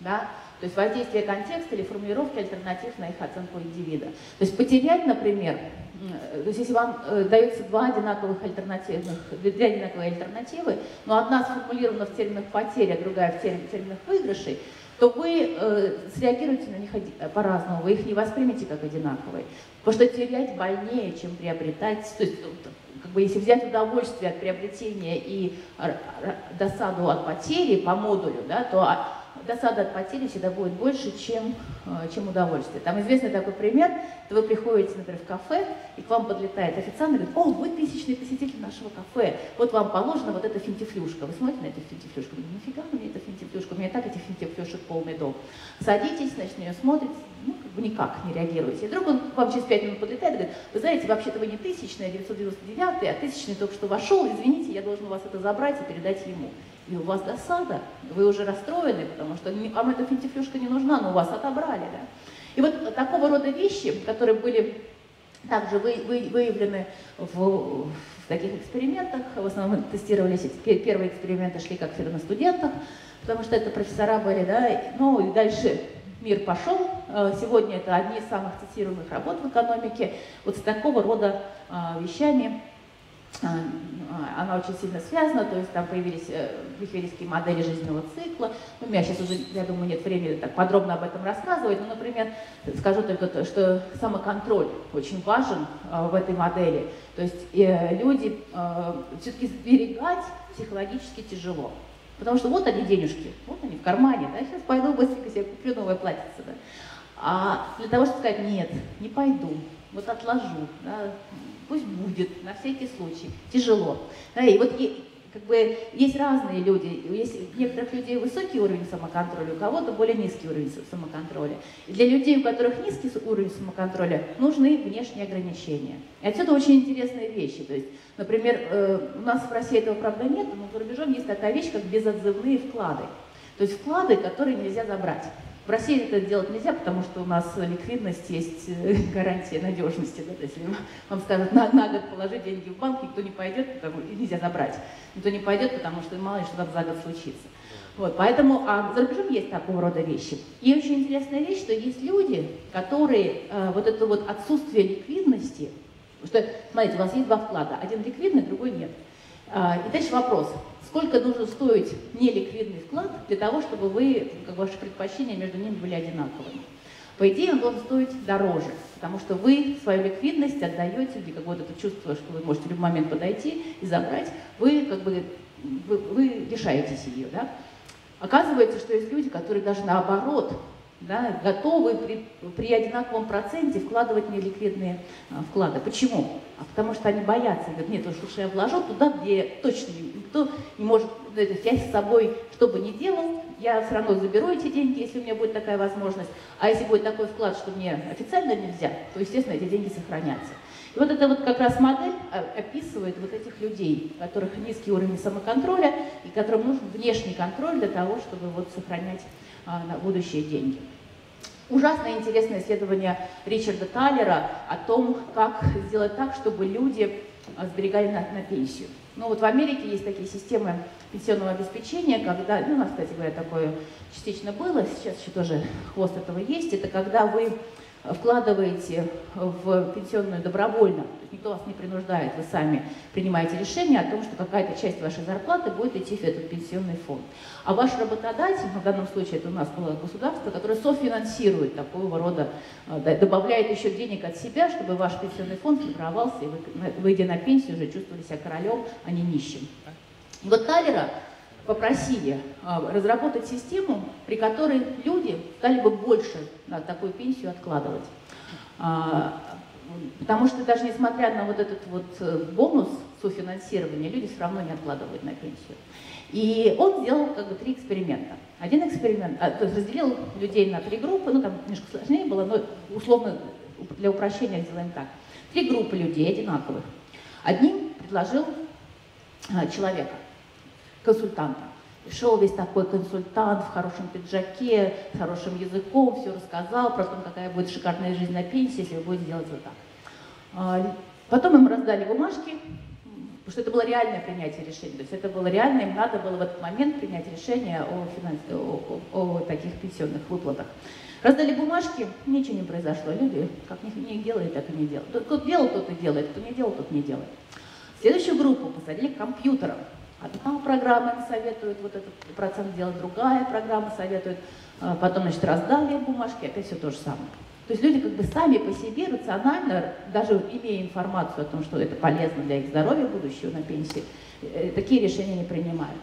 Да? То есть воздействие контекста или формулировки альтернатив на их оценку индивида. То есть потерять, например, то есть если вам э, дается два одинаковых альтернативных, две одинаковые альтернативы, но одна сформулирована в терминах потери, а другая в терминах выигрышей, то вы э, среагируете на них по-разному, вы их не воспримете как одинаковые. Потому что терять больнее, чем приобретать. То есть, как бы, если взять удовольствие от приобретения и досаду от потери по модулю, да, то досада от потери всегда будет больше, чем, э, чем удовольствие. Там известный такой пример, вы приходите, например, в кафе, и к вам подлетает официант и говорит, о, вы тысячный посетитель нашего кафе, вот вам положена вот эта финтифлюшка. Вы смотрите на эту финтифлюшку, говорите, нифига мне эта финтифлюшка, у меня так этих финтифлюшек полный дом. Садитесь, значит, на нее смотрите, ну, как бы никак не реагируете. И вдруг он вам через пять минут подлетает и говорит, вы знаете, вообще-то вы не тысячный, а 999, а тысячный только что вошел, извините, я должен у вас это забрать и передать ему и у вас досада, вы уже расстроены, потому что вам эта финтифлюшка не нужна, но у вас отобрали. Да? И вот такого рода вещи, которые были также вы, вы, выявлены в, в таких экспериментах, в основном тестировались, первые эксперименты шли как на студентах, потому что это профессора были, да, ну и дальше мир пошел. Э, сегодня это одни из самых цитируемых работ в экономике. Вот с такого рода а, вещами она очень сильно связана, то есть там появились бихевиористские э, модели жизненного цикла. Ну, у меня сейчас уже, я думаю, нет времени так подробно об этом рассказывать, но, например, скажу только то, что самоконтроль очень важен э, в этой модели. То есть э, люди все-таки сберегать психологически тяжело. Потому что вот они денежки, вот они в кармане, да, сейчас пойду быстренько себе куплю новое платьице. Да. А для того, чтобы сказать, нет, не пойду, вот отложу, да, пусть будет, на всякий случай. Тяжело. Да, и вот как бы есть разные люди. Есть у некоторых людей высокий уровень самоконтроля, у кого-то более низкий уровень самоконтроля. И для людей, у которых низкий уровень самоконтроля, нужны внешние ограничения. И отсюда очень интересные вещи. То есть, например, э, у нас в России этого, правда, нет, но за рубежом есть такая вещь, как безотзывные вклады. То есть вклады, которые нельзя забрать. В России это делать нельзя, потому что у нас ликвидность есть э, гарантия надежности. Да? Если вам скажут на, на год положить деньги в банк, никто не пойдет, потому что нельзя забрать. Никто не пойдет, потому что мало ли что там за год случится. Вот, поэтому а за рубежом есть такого рода вещи. И очень интересная вещь, что есть люди, которые э, вот это вот отсутствие ликвидности, что, смотрите, у вас есть два вклада, один ликвидный, другой нет. А, и дальше вопрос, сколько нужно стоить неликвидный вклад для того, чтобы вы, как ваши предпочтения между ними были одинаковыми. По идее, он должен стоить дороже, потому что вы свою ликвидность отдаете для какого-то чувства, что вы можете в любой момент подойти и забрать, вы как бы вы, вы лишаетесь ее. Да? Оказывается, что есть люди, которые даже наоборот да, готовы при, при одинаковом проценте вкладывать неликвидные а, вклады. Почему? А потому что они боятся, говорят, нет, уж лучше я вложу туда, где точно никто не может, ну, то есть я с собой, что бы ни делал, я все равно заберу эти деньги, если у меня будет такая возможность. А если будет такой вклад, что мне официально нельзя, то, естественно, эти деньги сохранятся. И вот эта вот как раз модель а, описывает вот этих людей, у которых низкий уровень самоконтроля и которым нужен внешний контроль для того, чтобы вот сохранять а, на будущие деньги. Ужасно интересное исследование Ричарда Таллера о том, как сделать так, чтобы люди сберегали на, на пенсию. Ну вот в Америке есть такие системы пенсионного обеспечения, когда, ну у нас, кстати говоря, такое частично было, сейчас еще тоже хвост этого есть, это когда вы вкладываете в пенсионную добровольно, то есть никто вас не принуждает, вы сами принимаете решение о том, что какая-то часть вашей зарплаты будет идти в этот пенсионный фонд. А ваш работодатель, в данном случае это у нас было государство, которое софинансирует такого рода, э, добавляет еще денег от себя, чтобы ваш пенсионный фонд формировался, и вы, выйдя на пенсию, уже чувствовали себя королем, а не нищим. Вот Талера попросили а, разработать систему, при которой люди стали бы больше на такую пенсию откладывать. А, потому что даже несмотря на вот этот вот э, бонус софинансирования, люди все равно не откладывают на пенсию. И он сделал как бы три эксперимента. Один эксперимент, а, то есть разделил людей на три группы, ну там немножко сложнее было, но условно для упрощения сделаем так. Три группы людей одинаковых. Одним предложил человека, консультанта. Пришел весь такой консультант в хорошем пиджаке, с хорошим языком, все рассказал про то, какая будет шикарная жизнь на пенсии, если вы будете делать вот так. А, потом им раздали бумажки, потому что это было реальное принятие решения. То есть это было реально, им надо было в этот момент принять решение о, финанс... о, о, о таких пенсионных выплатах. Раздали бумажки, ничего не произошло. Люди как не, не делали, так и не делали. Кто делал, тот и делает, кто не делал, тот не делает. Следующую группу посадили к компьютерам. Одна программа им советует вот этот процент делать, другая программа советует. А потом, значит, раздали бумажки, опять все то же самое. То есть люди как бы сами по себе рационально, даже имея информацию о том, что это полезно для их здоровья будущего на пенсии, э, такие решения не принимают.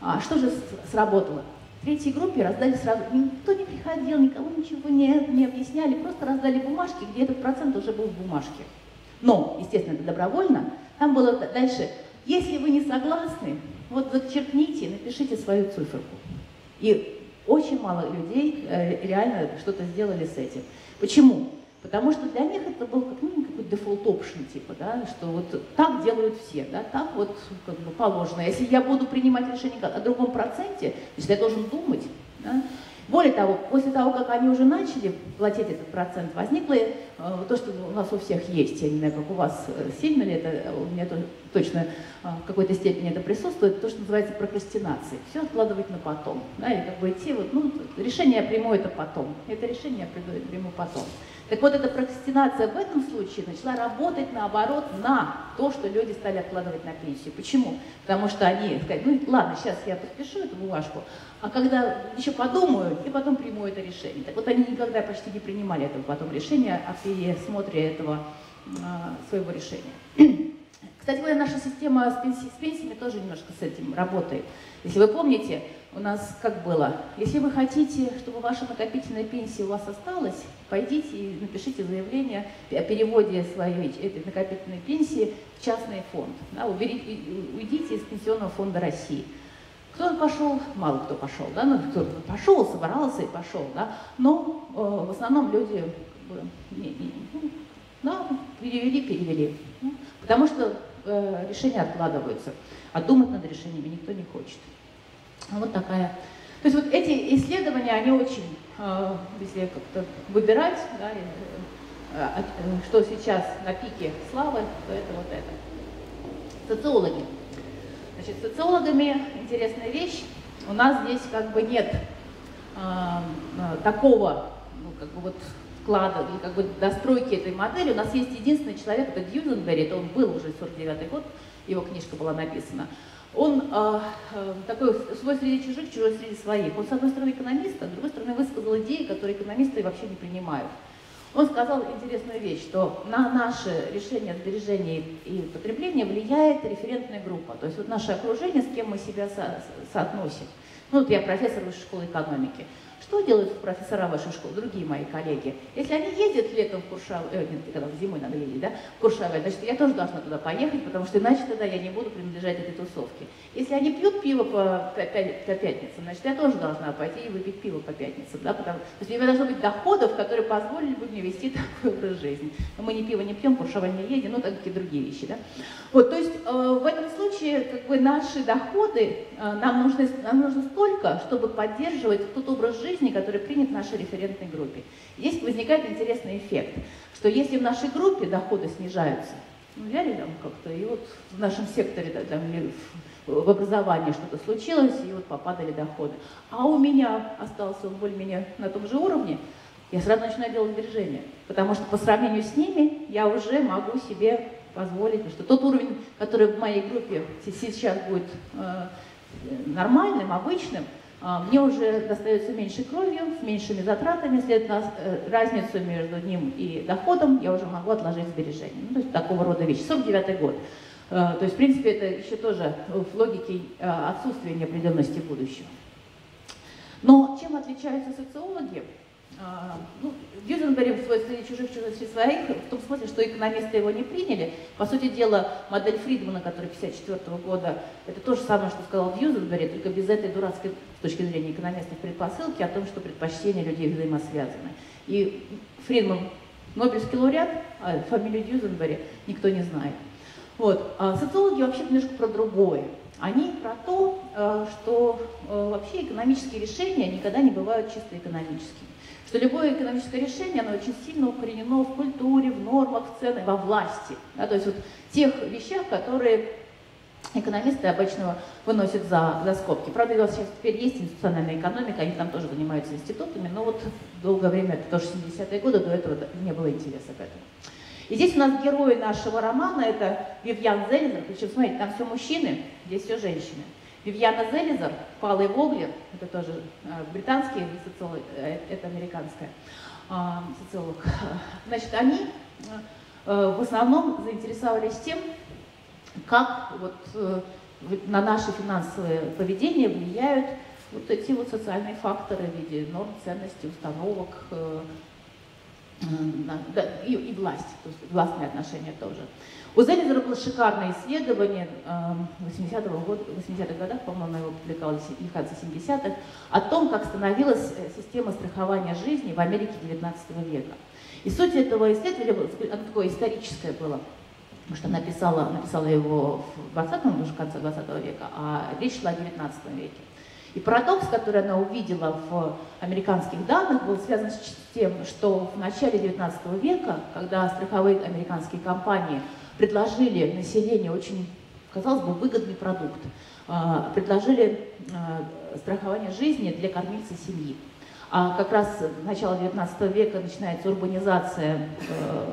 А что же сработало? Третьей группе раздали сразу, никто не приходил, никому ничего не, не объясняли, просто раздали бумажки, где этот процент уже был в бумажке. Но, естественно, это добровольно. Там было дальше если вы не согласны, вот зачеркните, напишите свою циферку. И очень мало людей э, реально что-то сделали с этим. Почему? Потому что для них это был как минимум какой-то дефолт option, типа, да, что вот так делают все, да, так вот как бы положено. Если я буду принимать решение о другом проценте, значит, я должен думать, да, более того, после того, как они уже начали платить этот процент, возникло э, то, что у нас у всех есть. Я не знаю, как у вас, э, сильно ли это, у меня тоже точно э, в какой-то степени это присутствует, то, что называется прокрастинацией. Все откладывать на потом. Да, и как бы идти, вот, ну, решение я приму это потом. Это решение я приму потом. Так вот, эта прокрастинация в этом случае начала работать наоборот на то, что люди стали откладывать на пенсию. Почему? Потому что они сказали, ну ладно, сейчас я подпишу эту бумажку, а когда еще подумаю, и потом приму это решение. Так вот, они никогда почти не принимали этого потом решения пересмотре этого а, своего решения. Кстати говоря, наша система с, пенси пенсиями тоже немножко с этим работает. Если вы помните, у нас как было, если вы хотите, чтобы ваша накопительная пенсия у вас осталась, пойдите и напишите заявление о переводе своей этой накопительной пенсии в частный фонд. Да, уберите, уйдите из Пенсионного фонда России. Кто пошел, мало кто пошел, да, ну, кто пошел, собрался и пошел, да, но э, в основном люди бы, не, ну, да, перевели, перевели, ну, потому что э, решения откладываются, а думать над решениями никто не хочет. Вот такая. То есть вот эти исследования, они очень, э, если как-то выбирать, да, э, э, что сейчас на пике славы, то это вот это. Социологи. Значит, социологами интересная вещь. У нас здесь как бы нет такого, ну, как бы вот вклада, или как бы достройки этой модели. У нас есть единственный человек, это Дьюзенбери, это он был уже 49 год, его книжка была написана он э, э, такой свой среди чужих, чужой среди своих. Он, с одной стороны, экономист, а с другой стороны, высказал идеи, которые экономисты вообще не принимают. Он сказал интересную вещь, что на наше решение сбережения и потребления влияет референтная группа, то есть вот наше окружение, с кем мы себя со соотносим. Ну, вот я профессор высшей школы экономики. Что делают профессора вашей школы, другие мои коллеги? Если они ездят летом в Куршавель, э, нет, когда зимой надо ездить, да, в Куршавель, значит, я тоже должна туда поехать, потому что иначе тогда я не буду принадлежать этой тусовке. Если они пьют пиво по, по, пятницам, значит, я тоже должна пойти и выпить пиво по пятницам, да, потому то есть у меня должно быть доходов, которые позволили бы мне вести такой образ жизни. Но мы ни пиво не пьем, Куршавель не едем, ну, такие другие вещи, да. Вот, то есть э, в этом случае, как бы, наши доходы, э, нам, нужны, нам нужно столько, чтобы поддерживать тот образ жизни, жизни, который принят в нашей референтной группе. Здесь возникает интересный эффект, что если в нашей группе доходы снижаются, ну, взяли там как-то, и вот в нашем секторе да, там, в образовании что-то случилось, и вот попадали доходы. А у меня остался он более-менее на том же уровне, я сразу начинаю делать сбережения. Потому что по сравнению с ними я уже могу себе позволить, что тот уровень, который в моей группе сейчас будет э, нормальным, обычным, мне уже достается меньшей кровью, с меньшими затратами, следовательно, э, разницу между ним и доходом я уже могу отложить сбережения. Ну, то есть такого рода вещи. 49 год. Э, то есть, в принципе, это еще тоже в логике э, отсутствия неопределенности будущего. Но чем отличаются социологи? А, ну, Дюзенбери в свойстве чужих, чужих своих, в том смысле, что экономисты его не приняли. По сути дела, модель Фридмана, который 1954 года, это то же самое, что сказал Дюзенбери, только без этой дурацкой, с точки зрения экономистов, предпосылки о том, что предпочтения людей взаимосвязаны. И Фридман Нобелевский лауреат, а фамилию Дюзенбери никто не знает. Вот. А социологи вообще немножко про другое. Они про то, э, что э, вообще экономические решения никогда не бывают чисто экономическими что любое экономическое решение, оно очень сильно укоренено в культуре, в нормах, в ценах, во власти. Да, то есть вот тех вещах, которые экономисты обычно выносят за, за скобки. Правда, у нас сейчас теперь есть институциональная экономика, они там тоже занимаются институтами, но вот долгое время, это тоже 70-е годы, до этого не было интереса к этому. И здесь у нас герои нашего романа, это Вивьян Зеллер, причем, смотрите, там все мужчины, здесь все женщины. Вивьяна Зелизер, Палый Воглер, это тоже э, британский социолог, э, это американская э, социолог. Значит, они в основном заинтересовались тем, как вот на наше финансовое поведение влияют вот эти вот социальные факторы в виде норм, ценностей, установок и, и власть, то есть властные отношения тоже. У Зеллизера было шикарное исследование 80-х года, 80 годах, по-моему, его публиковали в конце 70-х, о том, как становилась э, система страхования жизни в Америке 19 века. И суть этого исследования, оно такое историческое было, потому что написала, написала его в 20 уже конце 20 века, а речь шла о 19 веке. И парадокс, который она увидела в американских данных, был связан с тем, что в начале 19 века, когда страховые американские компании предложили населению очень, казалось бы, выгодный продукт. А, предложили а, страхование жизни для кормильца семьи. А как раз с начала 19 века начинается урбанизация э,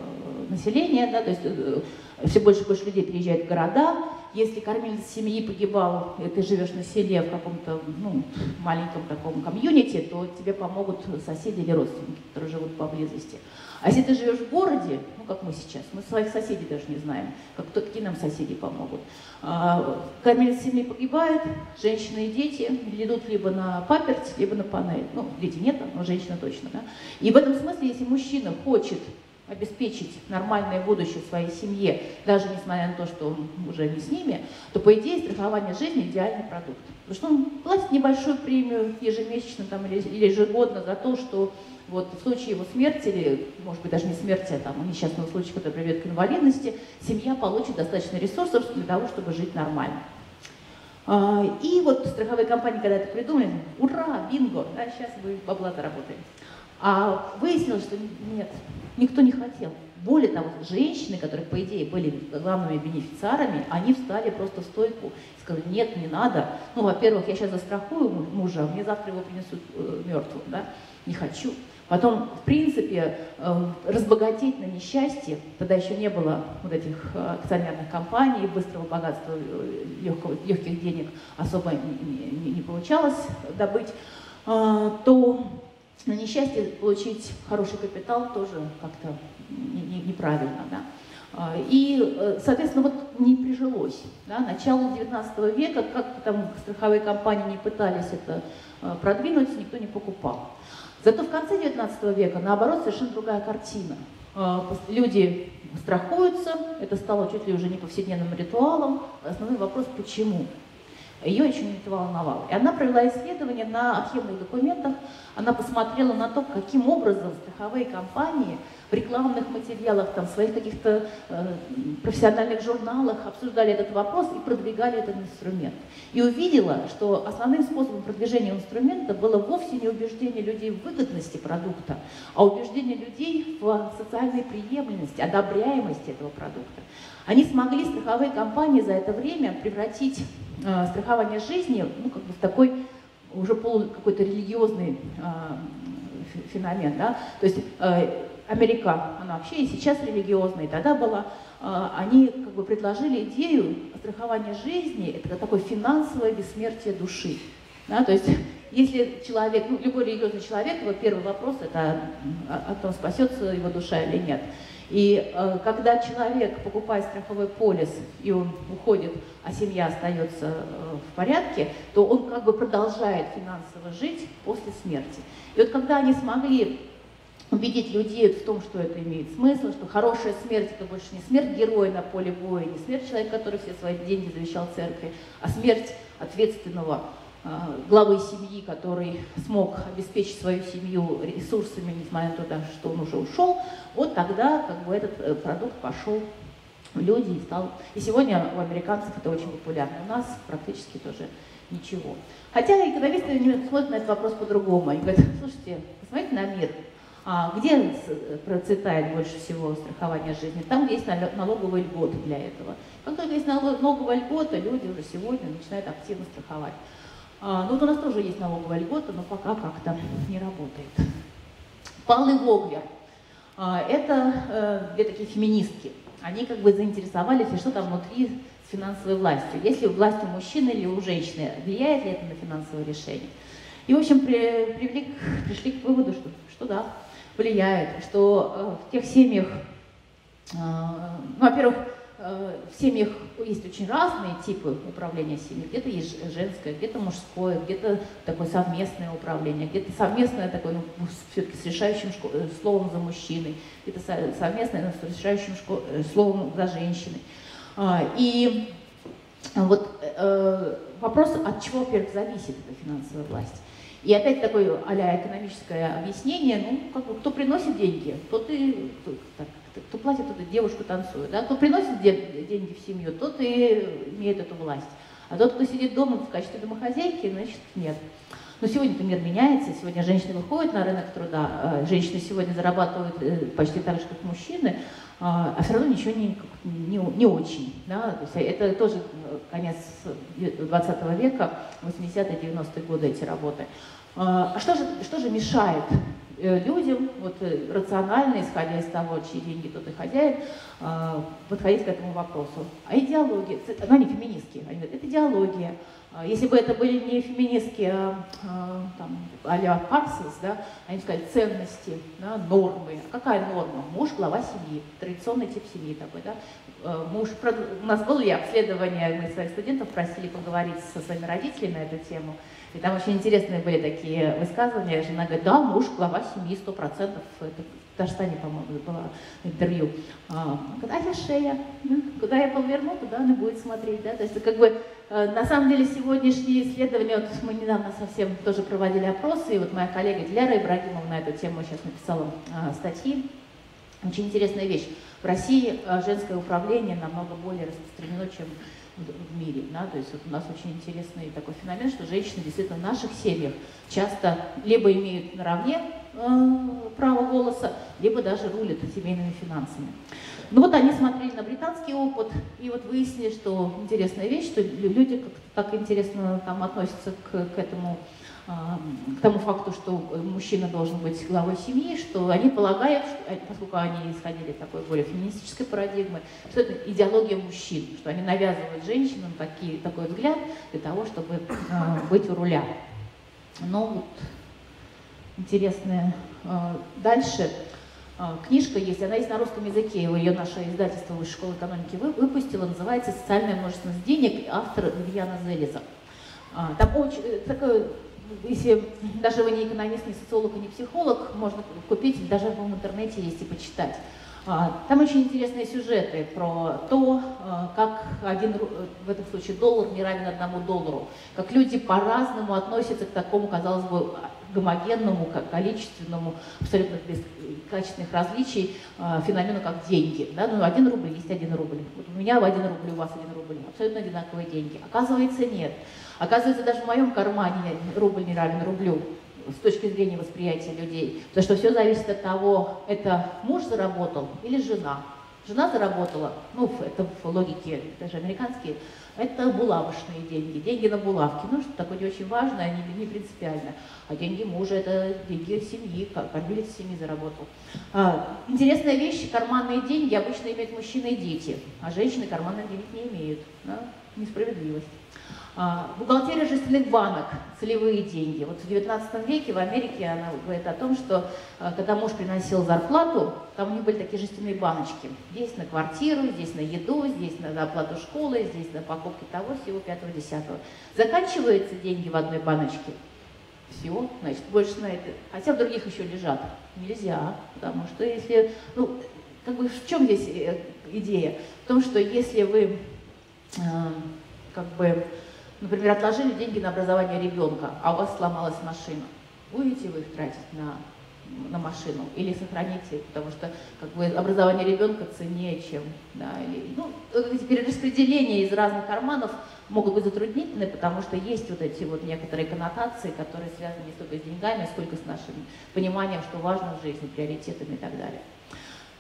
населения, да, то есть э, все больше и больше людей переезжают в города. Если кормилец семьи погибал, и ты живешь на селе в каком-то ну, маленьком таком комьюнити, то тебе помогут соседи или родственники, которые живут поблизости. А если ты живешь в городе, ну как мы сейчас, мы своих соседей даже не знаем, как, кто, какие нам соседи помогут. А, кормилец семьи погибает, женщины и дети идут либо на паперть, либо на панель. Ну, дети нет, но женщина точно. Да? И в этом смысле, если мужчина хочет обеспечить нормальное будущее своей семье, даже несмотря на то, что он уже не с ними, то, по идее, страхование жизни – идеальный продукт. Потому что он платит небольшую премию ежемесячно там, или, или ежегодно за то, что вот в случае его смерти, или, может быть, даже не смерти, а там, несчастного случая, который приведет к инвалидности, семья получит достаточно ресурсов для того, чтобы жить нормально. А, и вот страховые компании, когда это придумали, ура, бинго, да, сейчас вы бабла заработаем. А выяснилось, что нет, никто не хотел. Более того, женщины, которые, по идее, были главными бенефициарами, они встали просто в стойку и сказали, нет, не надо. Ну, во-первых, я сейчас застрахую мужа, мне завтра его принесут э, мертвым, да, не хочу. Потом, в принципе, э, разбогатеть на несчастье, тогда еще не было вот этих э, акционерных компаний, быстрого богатства, э, легкого, легких денег особо не, не, не получалось добыть, то на несчастье получить хороший капитал тоже как-то неправильно. Да? И, соответственно, вот не прижилось. Да? Начало 19 века, как там страховые компании не пытались это продвинуть, никто не покупал. Зато в конце 19 века, наоборот, совершенно другая картина. А, люди страхуются, это стало чуть ли уже не повседневным ритуалом. Основной вопрос – почему? Ее очень это волновало. И она провела исследование на архивных документах, она посмотрела на то, каким образом страховые компании в рекламных материалах, там, в своих каких-то э, профессиональных журналах обсуждали этот вопрос и продвигали этот инструмент. И увидела, что основным способом продвижения инструмента было вовсе не убеждение людей в выгодности продукта, а убеждение людей в социальной приемлемости, одобряемости этого продукта. Они смогли, страховые компании, за это время превратить э, страхование жизни ну, как бы в такой уже полу какой-то религиозный э, феномен. Да? То есть э, Америка, она вообще и сейчас религиозная, и тогда была, э, они как бы предложили идею страхования жизни, это такое финансовое бессмертие души. Да? То есть если человек, ну, любой религиозный человек, его первый вопрос это о том, спасется его душа или нет. И э, когда человек покупает страховой полис, и он уходит, а семья остается э, в порядке, то он как бы продолжает финансово жить после смерти. И вот когда они смогли убедить людей в том, что это имеет смысл, что хорошая смерть это больше не смерть героя на поле боя, не смерть человека, который все свои деньги завещал церкви, а смерть ответственного а, главы семьи, который смог обеспечить свою семью ресурсами, несмотря на то, что он уже ушел, вот тогда как бы этот э, продукт пошел люди и стал... И сегодня у американцев это очень популярно, у нас практически тоже ничего. Хотя экономисты смотрят на этот вопрос по-другому. Они говорят, слушайте, посмотрите на мир, а где процветает больше всего страхование жизни? Там есть налоговые льготы для этого. Как только есть налоговая льгота, люди уже сегодня начинают активно страховать. А, ну вот у нас тоже есть налоговая льгота, но пока как-то не работает. Пал и Воглер. А, это э, две такие феминистки. Они как бы заинтересовались, что там внутри с финансовой властью. Есть ли власть у мужчины или у женщины, влияет ли это на финансовое решение. И, в общем, при, привели, пришли к выводу, что, что да, влияет, что э, в тех семьях, э, ну, во-первых, в семьях есть очень разные типы управления семьей. Где-то есть женское, где-то мужское, где-то такое совместное управление, где-то совместное такое, ну, все-таки с решающим э, словом за мужчиной, где-то совместное с решающим э, словом за женщиной. А, и вот вопрос, от чего, во-первых, зависит эта финансовая власть. И опять такое а экономическое объяснение, ну, как бы, кто приносит деньги, тот и так, кто платит, тот девушку танцует. Да? Кто приносит деньги в семью, тот и имеет эту власть. А тот, кто сидит дома в качестве домохозяйки, значит, нет. Но сегодня-то мир меняется, сегодня женщины выходят на рынок труда, а женщины сегодня зарабатывают э, почти так же, как мужчины, а, а все равно ничего не, не, не очень. Да? То есть это тоже конец 20 века, 80-е, 90-е годы эти работы. А что же, что же мешает людям, вот э, рационально, исходя из того, чьи деньги тот и хозяин, а, подходить к этому вопросу. А идеология, она не феминистки, они говорят, это идеология. А если бы это были не феминистки, а, а там, а-ля Парсис, да, они сказали ценности, да, нормы. Какая норма? Муж – глава семьи, традиционный тип семьи такой, да. Э, муж, у нас было обследование, мы своих студентов просили поговорить со своими родителями на эту тему. И там очень интересные были такие высказывания. Жена говорит, да, муж глава семьи, сто процентов. Это в Татарстане, по-моему, было интервью. А, куда я шея? Куда я поверну, туда она будет смотреть. Да? То есть, как бы, э, на самом деле, сегодняшние исследования, вот мы недавно совсем тоже проводили опросы, и вот моя коллега Диляра Ибрагимова на эту тему сейчас написала а, статьи. Очень интересная вещь. В России а, женское управление намного более распространено, чем в мире. Да? То есть вот у нас очень интересный такой феномен, что женщины действительно в наших семьях часто либо имеют наравне э, право голоса, либо даже рулят семейными финансами. Ну вот они смотрели на британский опыт и вот выяснили, что интересная вещь, что люди как-то так интересно там относятся к, к этому к тому факту, что мужчина должен быть главой семьи, что они полагают, что, поскольку они исходили такой более феминистической парадигмы, что это идеология мужчин, что они навязывают женщинам такие, такой взгляд для того, чтобы э, быть у руля. Но вот интересная э, дальше э, книжка есть, она есть на русском языке, ее наше издательство Высшей школы экономики выпустило, называется «Социальная множественность денег», автор Вивьяна Зелеза. Там очень такой если даже вы не экономист, не социолог и не психолог, можно купить, даже в интернете есть и почитать. А, там очень интересные сюжеты про то, а, как один, в этом случае доллар не равен одному доллару, как люди по-разному относятся к такому, казалось бы, гомогенному, количественному, абсолютно без качественных различий а, феномену, как деньги. Да? Ну, один рубль есть один рубль. Вот у меня один рубль, у вас один рубль. Абсолютно одинаковые деньги. Оказывается, нет. Оказывается, даже в моем кармане рубль не равен рублю с точки зрения восприятия людей. Потому что все зависит от того, это муж заработал или жена. Жена заработала, ну, это в логике даже американские, это булавочные деньги, деньги на булавки. Ну, что такое не очень важно, не, не принципиально. А деньги мужа – это деньги семьи, кормилец семьи заработал. А, интересная вещь, карманные деньги обычно имеют мужчины и дети, а женщины карманных денег не имеют. Да? Несправедливость. А, бухгалтерия жестяных банок, целевые деньги. Вот в 19 веке в Америке она говорит о том, что а, когда муж приносил зарплату, там у них были такие жестяные баночки. Здесь на квартиру, здесь на еду, здесь на оплату школы, здесь на покупки того, всего, пятого, десятого. Заканчиваются деньги в одной баночке, все, значит, больше на это. Хотя в других еще лежат. Нельзя, потому что если, ну, как бы в чем здесь э, идея? В том, что если вы э, как бы Например, отложили деньги на образование ребенка, а у вас сломалась машина. Будете вы их тратить на, на машину или сохраните, потому что как бы, образование ребенка ценнее, чем... Да, или, ну, эти перераспределения из разных карманов могут быть затруднительны, потому что есть вот эти вот некоторые коннотации, которые связаны не столько с деньгами, сколько с нашим пониманием, что важно в жизни, приоритетами и так далее.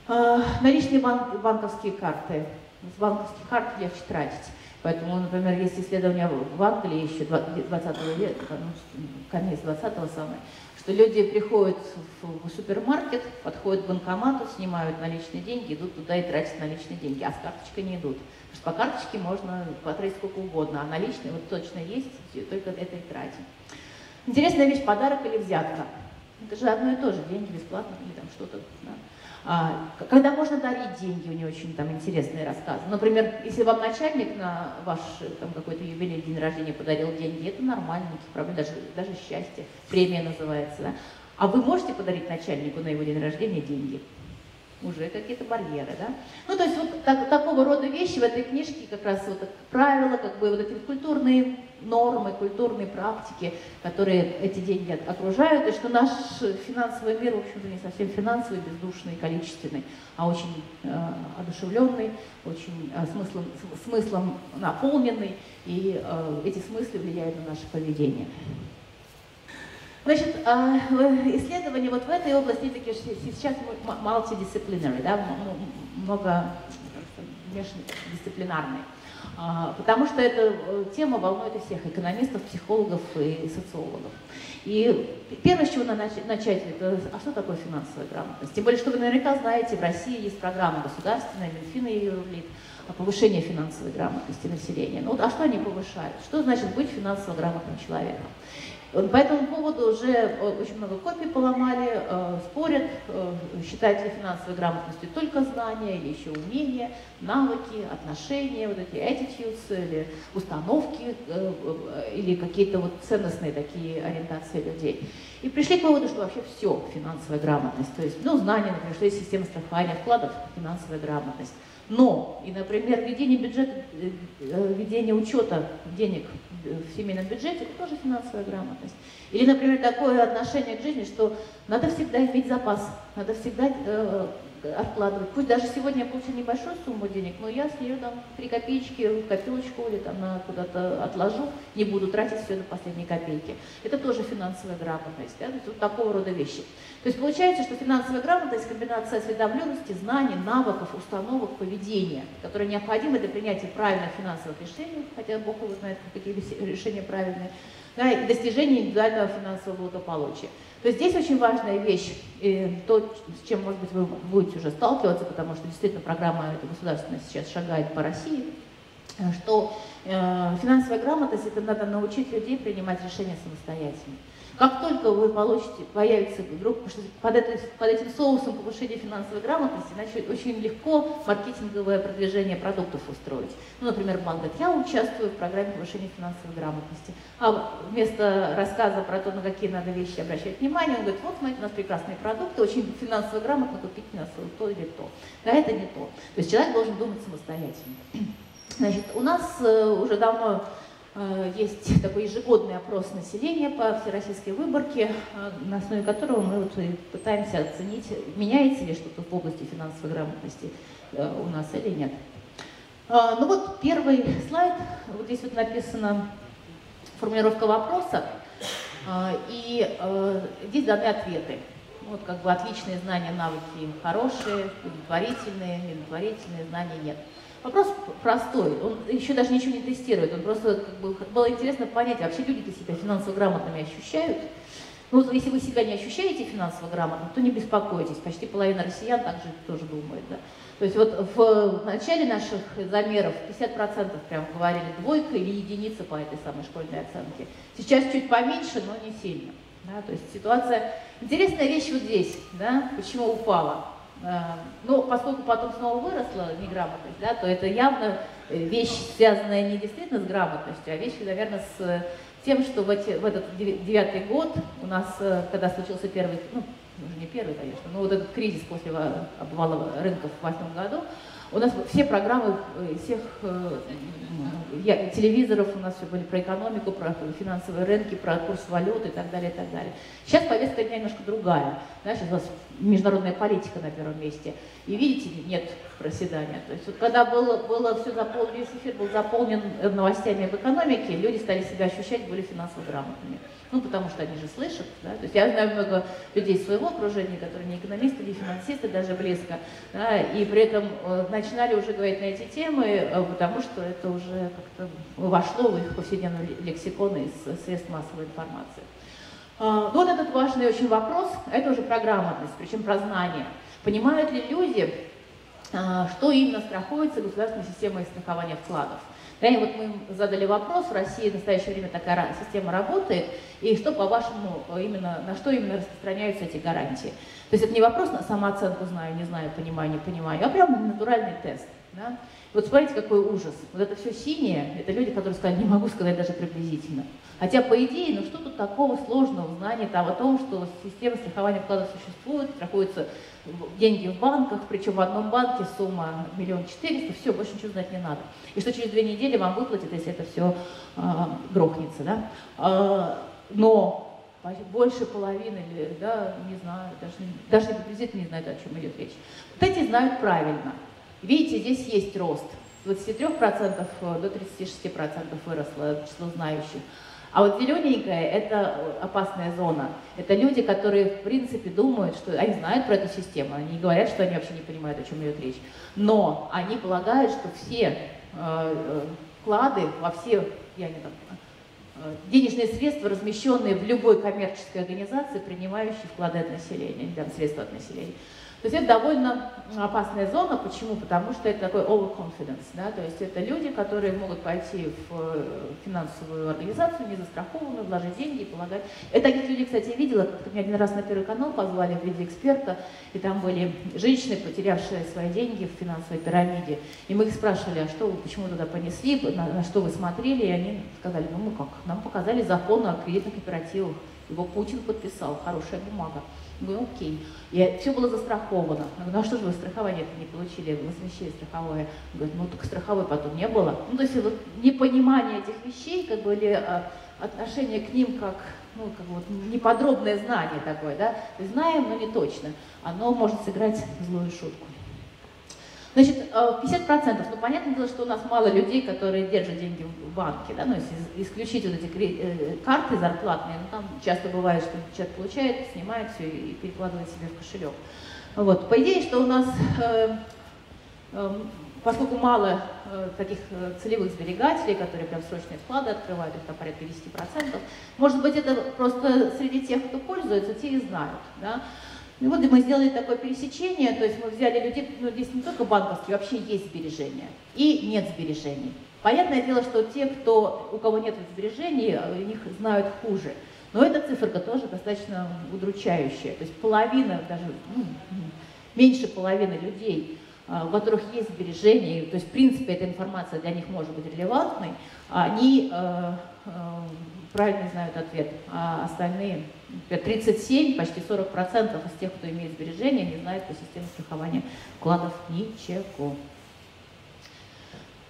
Э, наличные банк, банковские карты. С банковских карт легче тратить. Поэтому, например, есть исследования в Англии еще 20 века, ну, конец 20-го самое, что люди приходят в супермаркет, подходят к банкомату, снимают наличные деньги, идут туда и тратят наличные деньги, а с карточкой не идут. Потому что по карточке можно потратить сколько угодно, а наличные вот точно есть, только это и тратим. Интересная вещь, подарок или взятка. Это же одно и то же, деньги бесплатно или там что-то. Да? А, когда можно дарить деньги, у нее очень там интересные рассказы. Например, если вам начальник на ваш там, какой-то юбилей, день рождения подарил деньги, это нормально, никаких проблем, даже, даже счастье, премия называется. Да? А вы можете подарить начальнику на его день рождения деньги? уже какие-то барьеры, да. Ну, то есть вот так, такого рода вещи в этой книжке как раз вот правила, как бы вот эти культурные нормы, культурные практики, которые эти деньги окружают, и что наш финансовый мир, в общем-то, не совсем финансовый, бездушный, количественный, а очень э, одушевленный, очень э, смыслом, смыслом наполненный, и э, эти смыслы влияют на наше поведение. Значит, а, исследования вот в этой области такие сейчас multidisciplinary, да, много междисциплинарные. А, потому что эта э, тема волнует всех экономистов, психологов и социологов. И первое, с чего надо начать, это а что такое финансовая грамотность? Тем более, что вы наверняка знаете, в России есть программа государственная, Минфин ее рулит, повышение финансовой грамотности населения. Ну вот, а что они повышают? Что значит быть финансово грамотным человеком? По этому поводу уже э, очень много копий поломали, э, спорят, э, считать ли финансовой грамотностью только знания или еще умения, навыки, отношения, вот эти attitudes или установки, или какие-то вот ценностные такие ориентации людей. И пришли к выводу, что вообще все финансовая грамотность. То есть, ну, знания, например, что есть система страхования вкладов, финансовая грамотность. Но, и, например, ведение бюджета, ведение учета денег в семейном бюджете, это тоже финансовая грамотность. Или, например, такое отношение к жизни, что надо всегда иметь запас, надо всегда э, откладывать. Пусть даже сегодня я получу небольшую сумму денег, но я с нее там три копеечки в копилочку или там на куда-то отложу, не буду тратить все до последней копейки. Это тоже финансовая грамотность, да? вот такого рода вещи. То есть получается, что финансовая грамотность – комбинация осведомленности, знаний, навыков, установок, поведения, которые необходимы для принятия правильных финансовых решений, хотя Бог его знает, какие решения правильные, да, и достижения индивидуального финансового благополучия. То есть здесь очень важная вещь, то, с чем, может быть, вы будете уже сталкиваться, потому что действительно программа эта государственная сейчас шагает по России, что э, финансовая грамотность – это надо научить людей принимать решения самостоятельно. Как только вы получите, появится вдруг под, это, под этим соусом повышения финансовой грамотности, значит, очень легко маркетинговое продвижение продуктов устроить. Ну, например, банк говорит, я участвую в программе повышения финансовой грамотности. А вместо рассказа про то, на какие надо вещи обращать внимание, он говорит, вот смотрите, у нас прекрасные продукты, очень финансово грамотно купить финансово то или то. Да, это не то. То есть человек должен думать самостоятельно. Значит, у нас э, уже давно есть такой ежегодный опрос населения по всероссийской выборке, э, на основе которого мы вот пытаемся оценить, меняется ли что-то в области финансовой грамотности э, у нас или нет. Ну вот первый слайд, вот здесь вот написана формулировка вопроса, и здесь даны ответы. Вот как бы отличные знания, навыки хорошие, удовлетворительные, неудовлетворительные, знания нет. Вопрос простой, он еще даже ничего не тестирует, он просто как бы, было интересно понять, вообще люди-то себя финансово грамотными ощущают. Ну, если вы себя не ощущаете финансово грамотно, то не беспокойтесь, почти половина россиян также тоже думает. Да? То есть вот в начале наших замеров 50% прям говорили двойка или единица по этой самой школьной оценке. Сейчас чуть поменьше, но не сильно. Да? То есть ситуация... Интересная вещь вот здесь, да? почему упала. Э, ну, поскольку потом снова выросла неграмотность, да, то это явно э, вещь, связанная не действительно с грамотностью, а вещь, наверное, с тем, что в, эти, в этот девятый год у нас, э, когда случился первый, ну, уже не первый, конечно, но вот этот кризис после обвала рынков в восьмом году, у нас все программы всех я, телевизоров у нас все были про экономику, про финансовые рынки, про курс валюты и так далее, и так далее. Сейчас повестка дня немножко другая. Знаешь, у нас международная политика на первом месте. И видите, нет проседания. То есть вот когда было, было все заполнено, весь эфир был заполнен новостями об экономике, люди стали себя ощущать более финансово грамотными. Ну, потому что они же слышат, да, то есть я знаю много людей своего окружения, которые не экономисты, не финансисты, даже близко, да, и при этом э, начинали уже говорить на эти темы, э, потому что это уже как-то вошло в их повседневный лексикон из средств массовой информации. Э, вот этот важный очень вопрос, это уже про грамотность, причем про знание. Понимают ли люди, э, что именно страхуется государственной системой страхования вкладов? И вот мы им задали вопрос, в России в настоящее время такая система работает, и что, по-вашему, именно, на что именно распространяются эти гарантии? То есть это не вопрос на самооценку знаю, не знаю, понимаю, не понимаю, а прям натуральный тест. Да? Вот смотрите, какой ужас. Вот это все синее, это люди, которые сказали, не могу сказать даже приблизительно. Хотя, по идее, ну что тут такого сложного в знании там, о том, что система страхования вкладов существует, страхуются деньги в банках, причем в одном банке сумма миллион четыреста, все, больше ничего знать не надо. И что через две недели вам выплатят, если это все а, грохнется. Да? А, но больше половины, да, не знаю, даже, даже приблизительно не знают, о чем идет речь. Вот эти знают правильно. Видите, здесь есть рост. С 23% до 36% выросло число знающих. А вот зелененькая – это опасная зона. Это люди, которые, в принципе, думают, что они знают про эту систему, они говорят, что они вообще не понимают, о чем идет речь. Но они полагают, что все э, э вклады во все, я не э, денежные средства, размещенные в любой коммерческой организации, принимающей вклады от населения, там, средства от населения, то есть это довольно опасная зона. Почему? Потому что это такой overconfidence. Да? То есть это люди, которые могут пойти в э, финансовую организацию, не застрахованную, вложить деньги и полагать. Я таких людей, кстати, видела, как-то меня один раз на Первый канал позвали в виде эксперта, и там были женщины, потерявшие свои деньги в финансовой пирамиде. И мы их спрашивали, а что вы, почему туда понесли, на, на что вы смотрели, и они сказали, ну мы как, нам показали закон о кредитных кооперативах, его Путин подписал, хорошая бумага. Говорю, окей. И все было застраховано. Я говорю, ну а что же вы страхование не получили, возмещение страховое? Говорит, ну так страховой потом не было. Ну то есть вот непонимание этих вещей, как бы, или а, отношение к ним как, ну, как вот неподробное знание такое, да, знаем, но не точно, оно может сыграть злую шутку. Значит, 50%, э, ну, понятное дело, что у нас мало людей, которые держат деньги в банке, да, ну, если исключить вот эти э, карты зарплатные, ну, там часто бывает, что человек получает, снимает все и перекладывает себе в кошелек. Вот, по идее, что у нас, э, э, поскольку мало таких целевых сберегателей, которые прям срочные вклады открывают, их там порядка 10%, может быть, это просто среди тех, кто пользуется, те и знают, да, и вот мы сделали такое пересечение, то есть мы взяли людей, ну здесь не только банковские, вообще есть сбережения и нет сбережений. Понятное дело, что те, кто, у кого нет сбережений, у них знают хуже. Но эта циферка тоже достаточно удручающая. То есть половина, даже ну, меньше половины людей, а, у которых есть сбережения, то есть в принципе эта информация для них может быть релевантной, они э, э, правильно знают ответ, а остальные 37, почти 40% из тех, кто имеет сбережения, не знают по системе страхования вкладов ничего.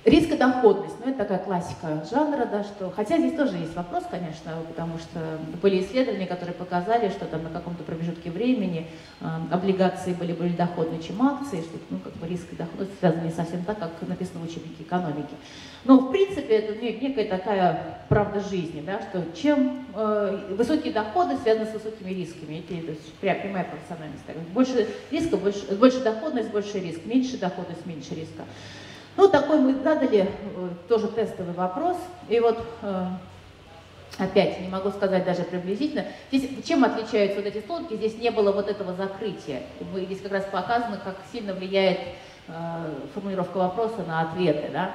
Рискодоходность, ну это такая классика жанра, да, что, хотя здесь тоже есть вопрос, конечно, потому что были исследования, которые показали, что там на каком-то промежутке времени э, облигации были более доходны, чем акции, что ну, как бы риск и доходность связаны не совсем так, как написано в учебнике экономики. Но в принципе это некая такая правда жизни, да, что чем э, высокие доходы связаны с высокими рисками, это, то есть прямая профессиональность. Больше риска, больше, больше доходность, больше риск, меньше доходность, меньше риска. Ну, такой мы задали э, тоже тестовый вопрос. И вот э, опять не могу сказать даже приблизительно. Здесь чем отличаются вот эти столбики? Здесь не было вот этого закрытия. Мы, здесь как раз показано, как сильно влияет э, формулировка вопроса на ответы. Да?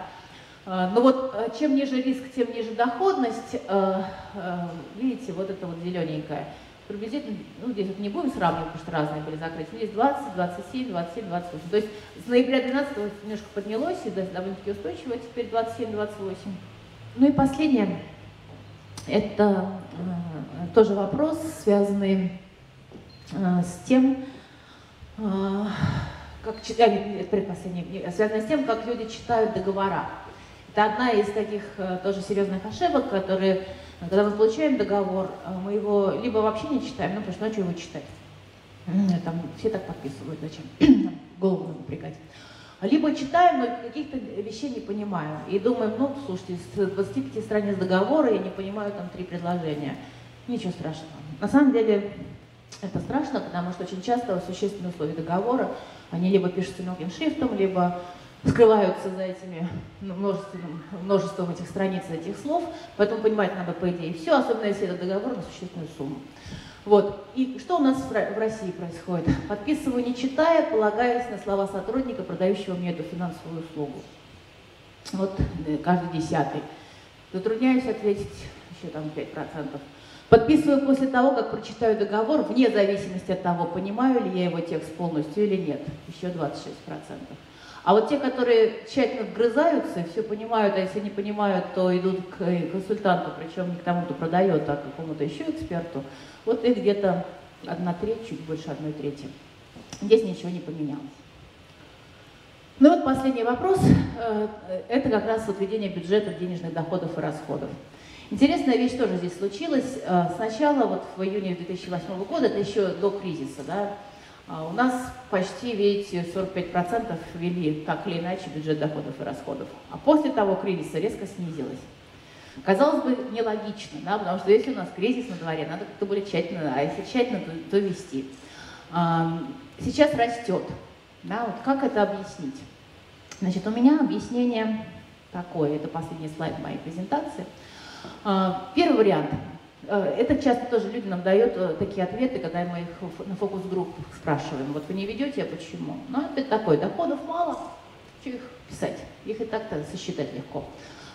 Ну вот чем ниже риск, тем ниже доходность. Видите, вот это вот зелененькое приблизительно, ну здесь вот не будем сравнивать, потому что разные были закрытия, здесь 20, 27, 27, 28. То есть с ноября 12 немножко поднялось и довольно-таки устойчиво, теперь 27, 28. Ну и последнее, это э, тоже вопрос, связанный э, с тем, э, как читали, предпоследний, связанный с тем, как люди читают договора. Это одна из таких э, тоже серьезных ошибок, которые когда мы получаем договор, э, мы его либо вообще не читаем, ну потому что ночью его читать. Там все так подписывают, зачем? Голову напрягать. Либо читаем, но каких-то вещей не понимаю. И думаем, ну, слушайте, с 25 страниц договора я не понимаю там три предложения. Ничего страшного. На самом деле это страшно, потому что очень часто существенные условия договора, они либо пишутся мелким шрифтом, либо скрываются за этими ну, множеством, множеством этих страниц, этих слов, поэтому понимать надо, по идее, все, особенно если это договор на существенную сумму. Вот. И что у нас в России происходит? Подписываю не читая, полагаясь на слова сотрудника, продающего мне эту финансовую услугу. Вот э, каждый десятый. Затрудняюсь ответить еще там 5%. Подписываю после того, как прочитаю договор, вне зависимости от того, понимаю ли я его текст полностью или нет. Еще 26%. А вот те, которые тщательно вгрызаются, все понимают, а если не понимают, то идут к консультанту, причем не к тому, кто продает, а к какому-то еще эксперту, вот их где-то одна треть, чуть больше одной трети. Здесь ничего не поменялось. Ну вот последний вопрос, э, это как раз вот введение бюджета денежных доходов и расходов. Интересная вещь тоже здесь случилась. Э, сначала, вот в июне 2008 года, это еще до кризиса, да, у нас почти, видите, 45% ввели так или иначе бюджет доходов и расходов. А после того кризиса резко снизилось. Казалось бы, нелогично, да, потому что если у нас кризис на дворе, надо как-то более тщательно, а если тщательно, то, то вести. Сейчас растет. Да, вот как это объяснить? Значит, у меня объяснение такое, это последний слайд моей презентации. А, первый вариант. Э, это часто тоже люди нам дают э, такие ответы, когда мы их на фокус-групп спрашиваем. Вот вы не ведете, а почему? Ну, это такой, доходов мало, что их писать? Их и так-то сосчитать легко.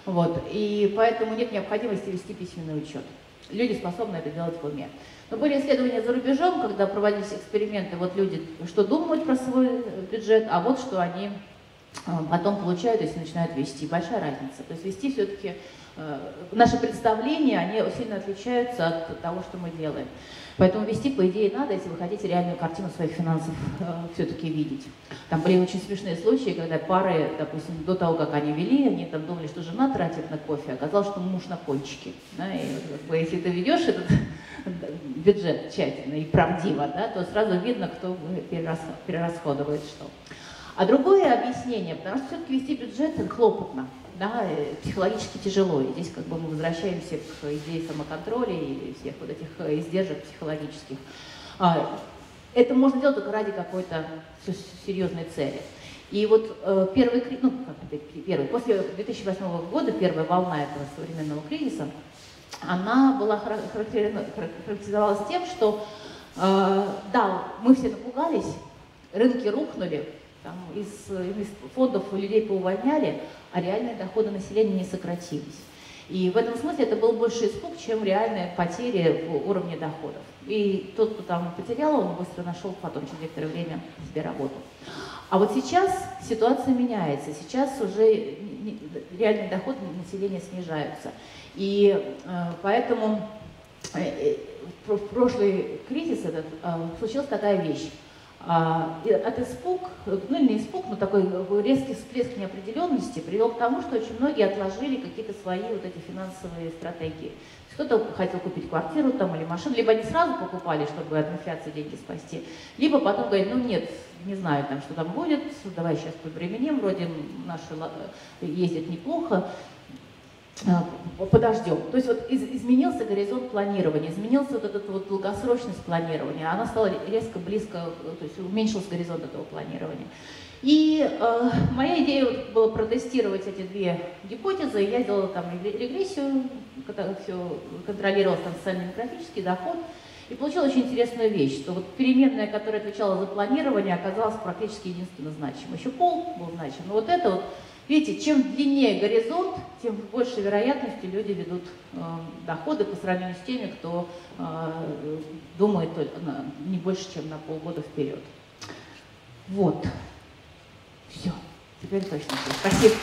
Вот. И поэтому нет необходимости вести письменный учет. Люди способны это делать в уме. Но были исследования за рубежом, когда проводились эксперименты, вот люди что думают про свой бюджет, а вот что они э, потом получают, если начинают вести. Большая разница. То есть вести все-таки Э, наши представления, они сильно отличаются от того, что мы делаем. Поэтому вести, по идее, надо, если вы хотите реальную картину своих финансов э, все-таки видеть. Там были очень смешные случаи, когда пары, допустим, до того, как они вели, они там думали, что жена тратит на кофе, а оказалось, что муж на пончики. Да? И как бы, если ты ведешь этот бюджет тщательно и правдиво, да, то сразу видно, кто перерасходывает что. А другое объяснение, потому что все-таки вести бюджет хлопотно да, психологически тяжело. И здесь как бы мы возвращаемся к идее самоконтроля и всех вот этих э, издержек психологических. А, это можно делать только ради какой-то серьезной цели. И вот э, первый, ну, как первый, после 2008 года первая волна этого современного кризиса, она была характеризовалась тем, что э, да, мы все напугались, рынки рухнули, там, из, из фондов людей поувольняли, а реальные доходы населения не сократились. И в этом смысле это был больше испуг, чем реальная потеря в уровне доходов. И тот, кто там потерял, он быстро нашел потом через некоторое время себе работу. А вот сейчас ситуация меняется. Сейчас уже реальный доход населения снижаются. И э, поэтому э, э, в прошлый кризис этот случилась такая вещь. А, от испуг, ну не испуг, но такой резкий всплеск неопределенности привел к тому, что очень многие отложили какие-то свои вот эти финансовые стратегии. Кто-то хотел купить квартиру там или машину, либо они сразу покупали, чтобы от инфляции деньги спасти, либо потом говорят, ну нет, не знаю там, что там будет, давай сейчас повременим, вроде наши ездят неплохо, подождем. То есть вот из, изменился горизонт планирования, изменился вот эта вот долгосрочность планирования, она стала резко близко, то есть уменьшился горизонт этого планирования. И э, моя идея вот была протестировать эти две гипотезы. Я делала там регрессию, когда все контролировалось там социально-демографический доход. И получила очень интересную вещь, что вот переменная, которая отвечала за планирование, оказалась практически единственно значимой. Еще пол был значим, но вот это вот Видите, чем длиннее горизонт, тем больше вероятности люди ведут э, доходы по сравнению с теми, кто э, думает не больше, чем на полгода вперед. Вот. Все. Теперь точно все. Спасибо.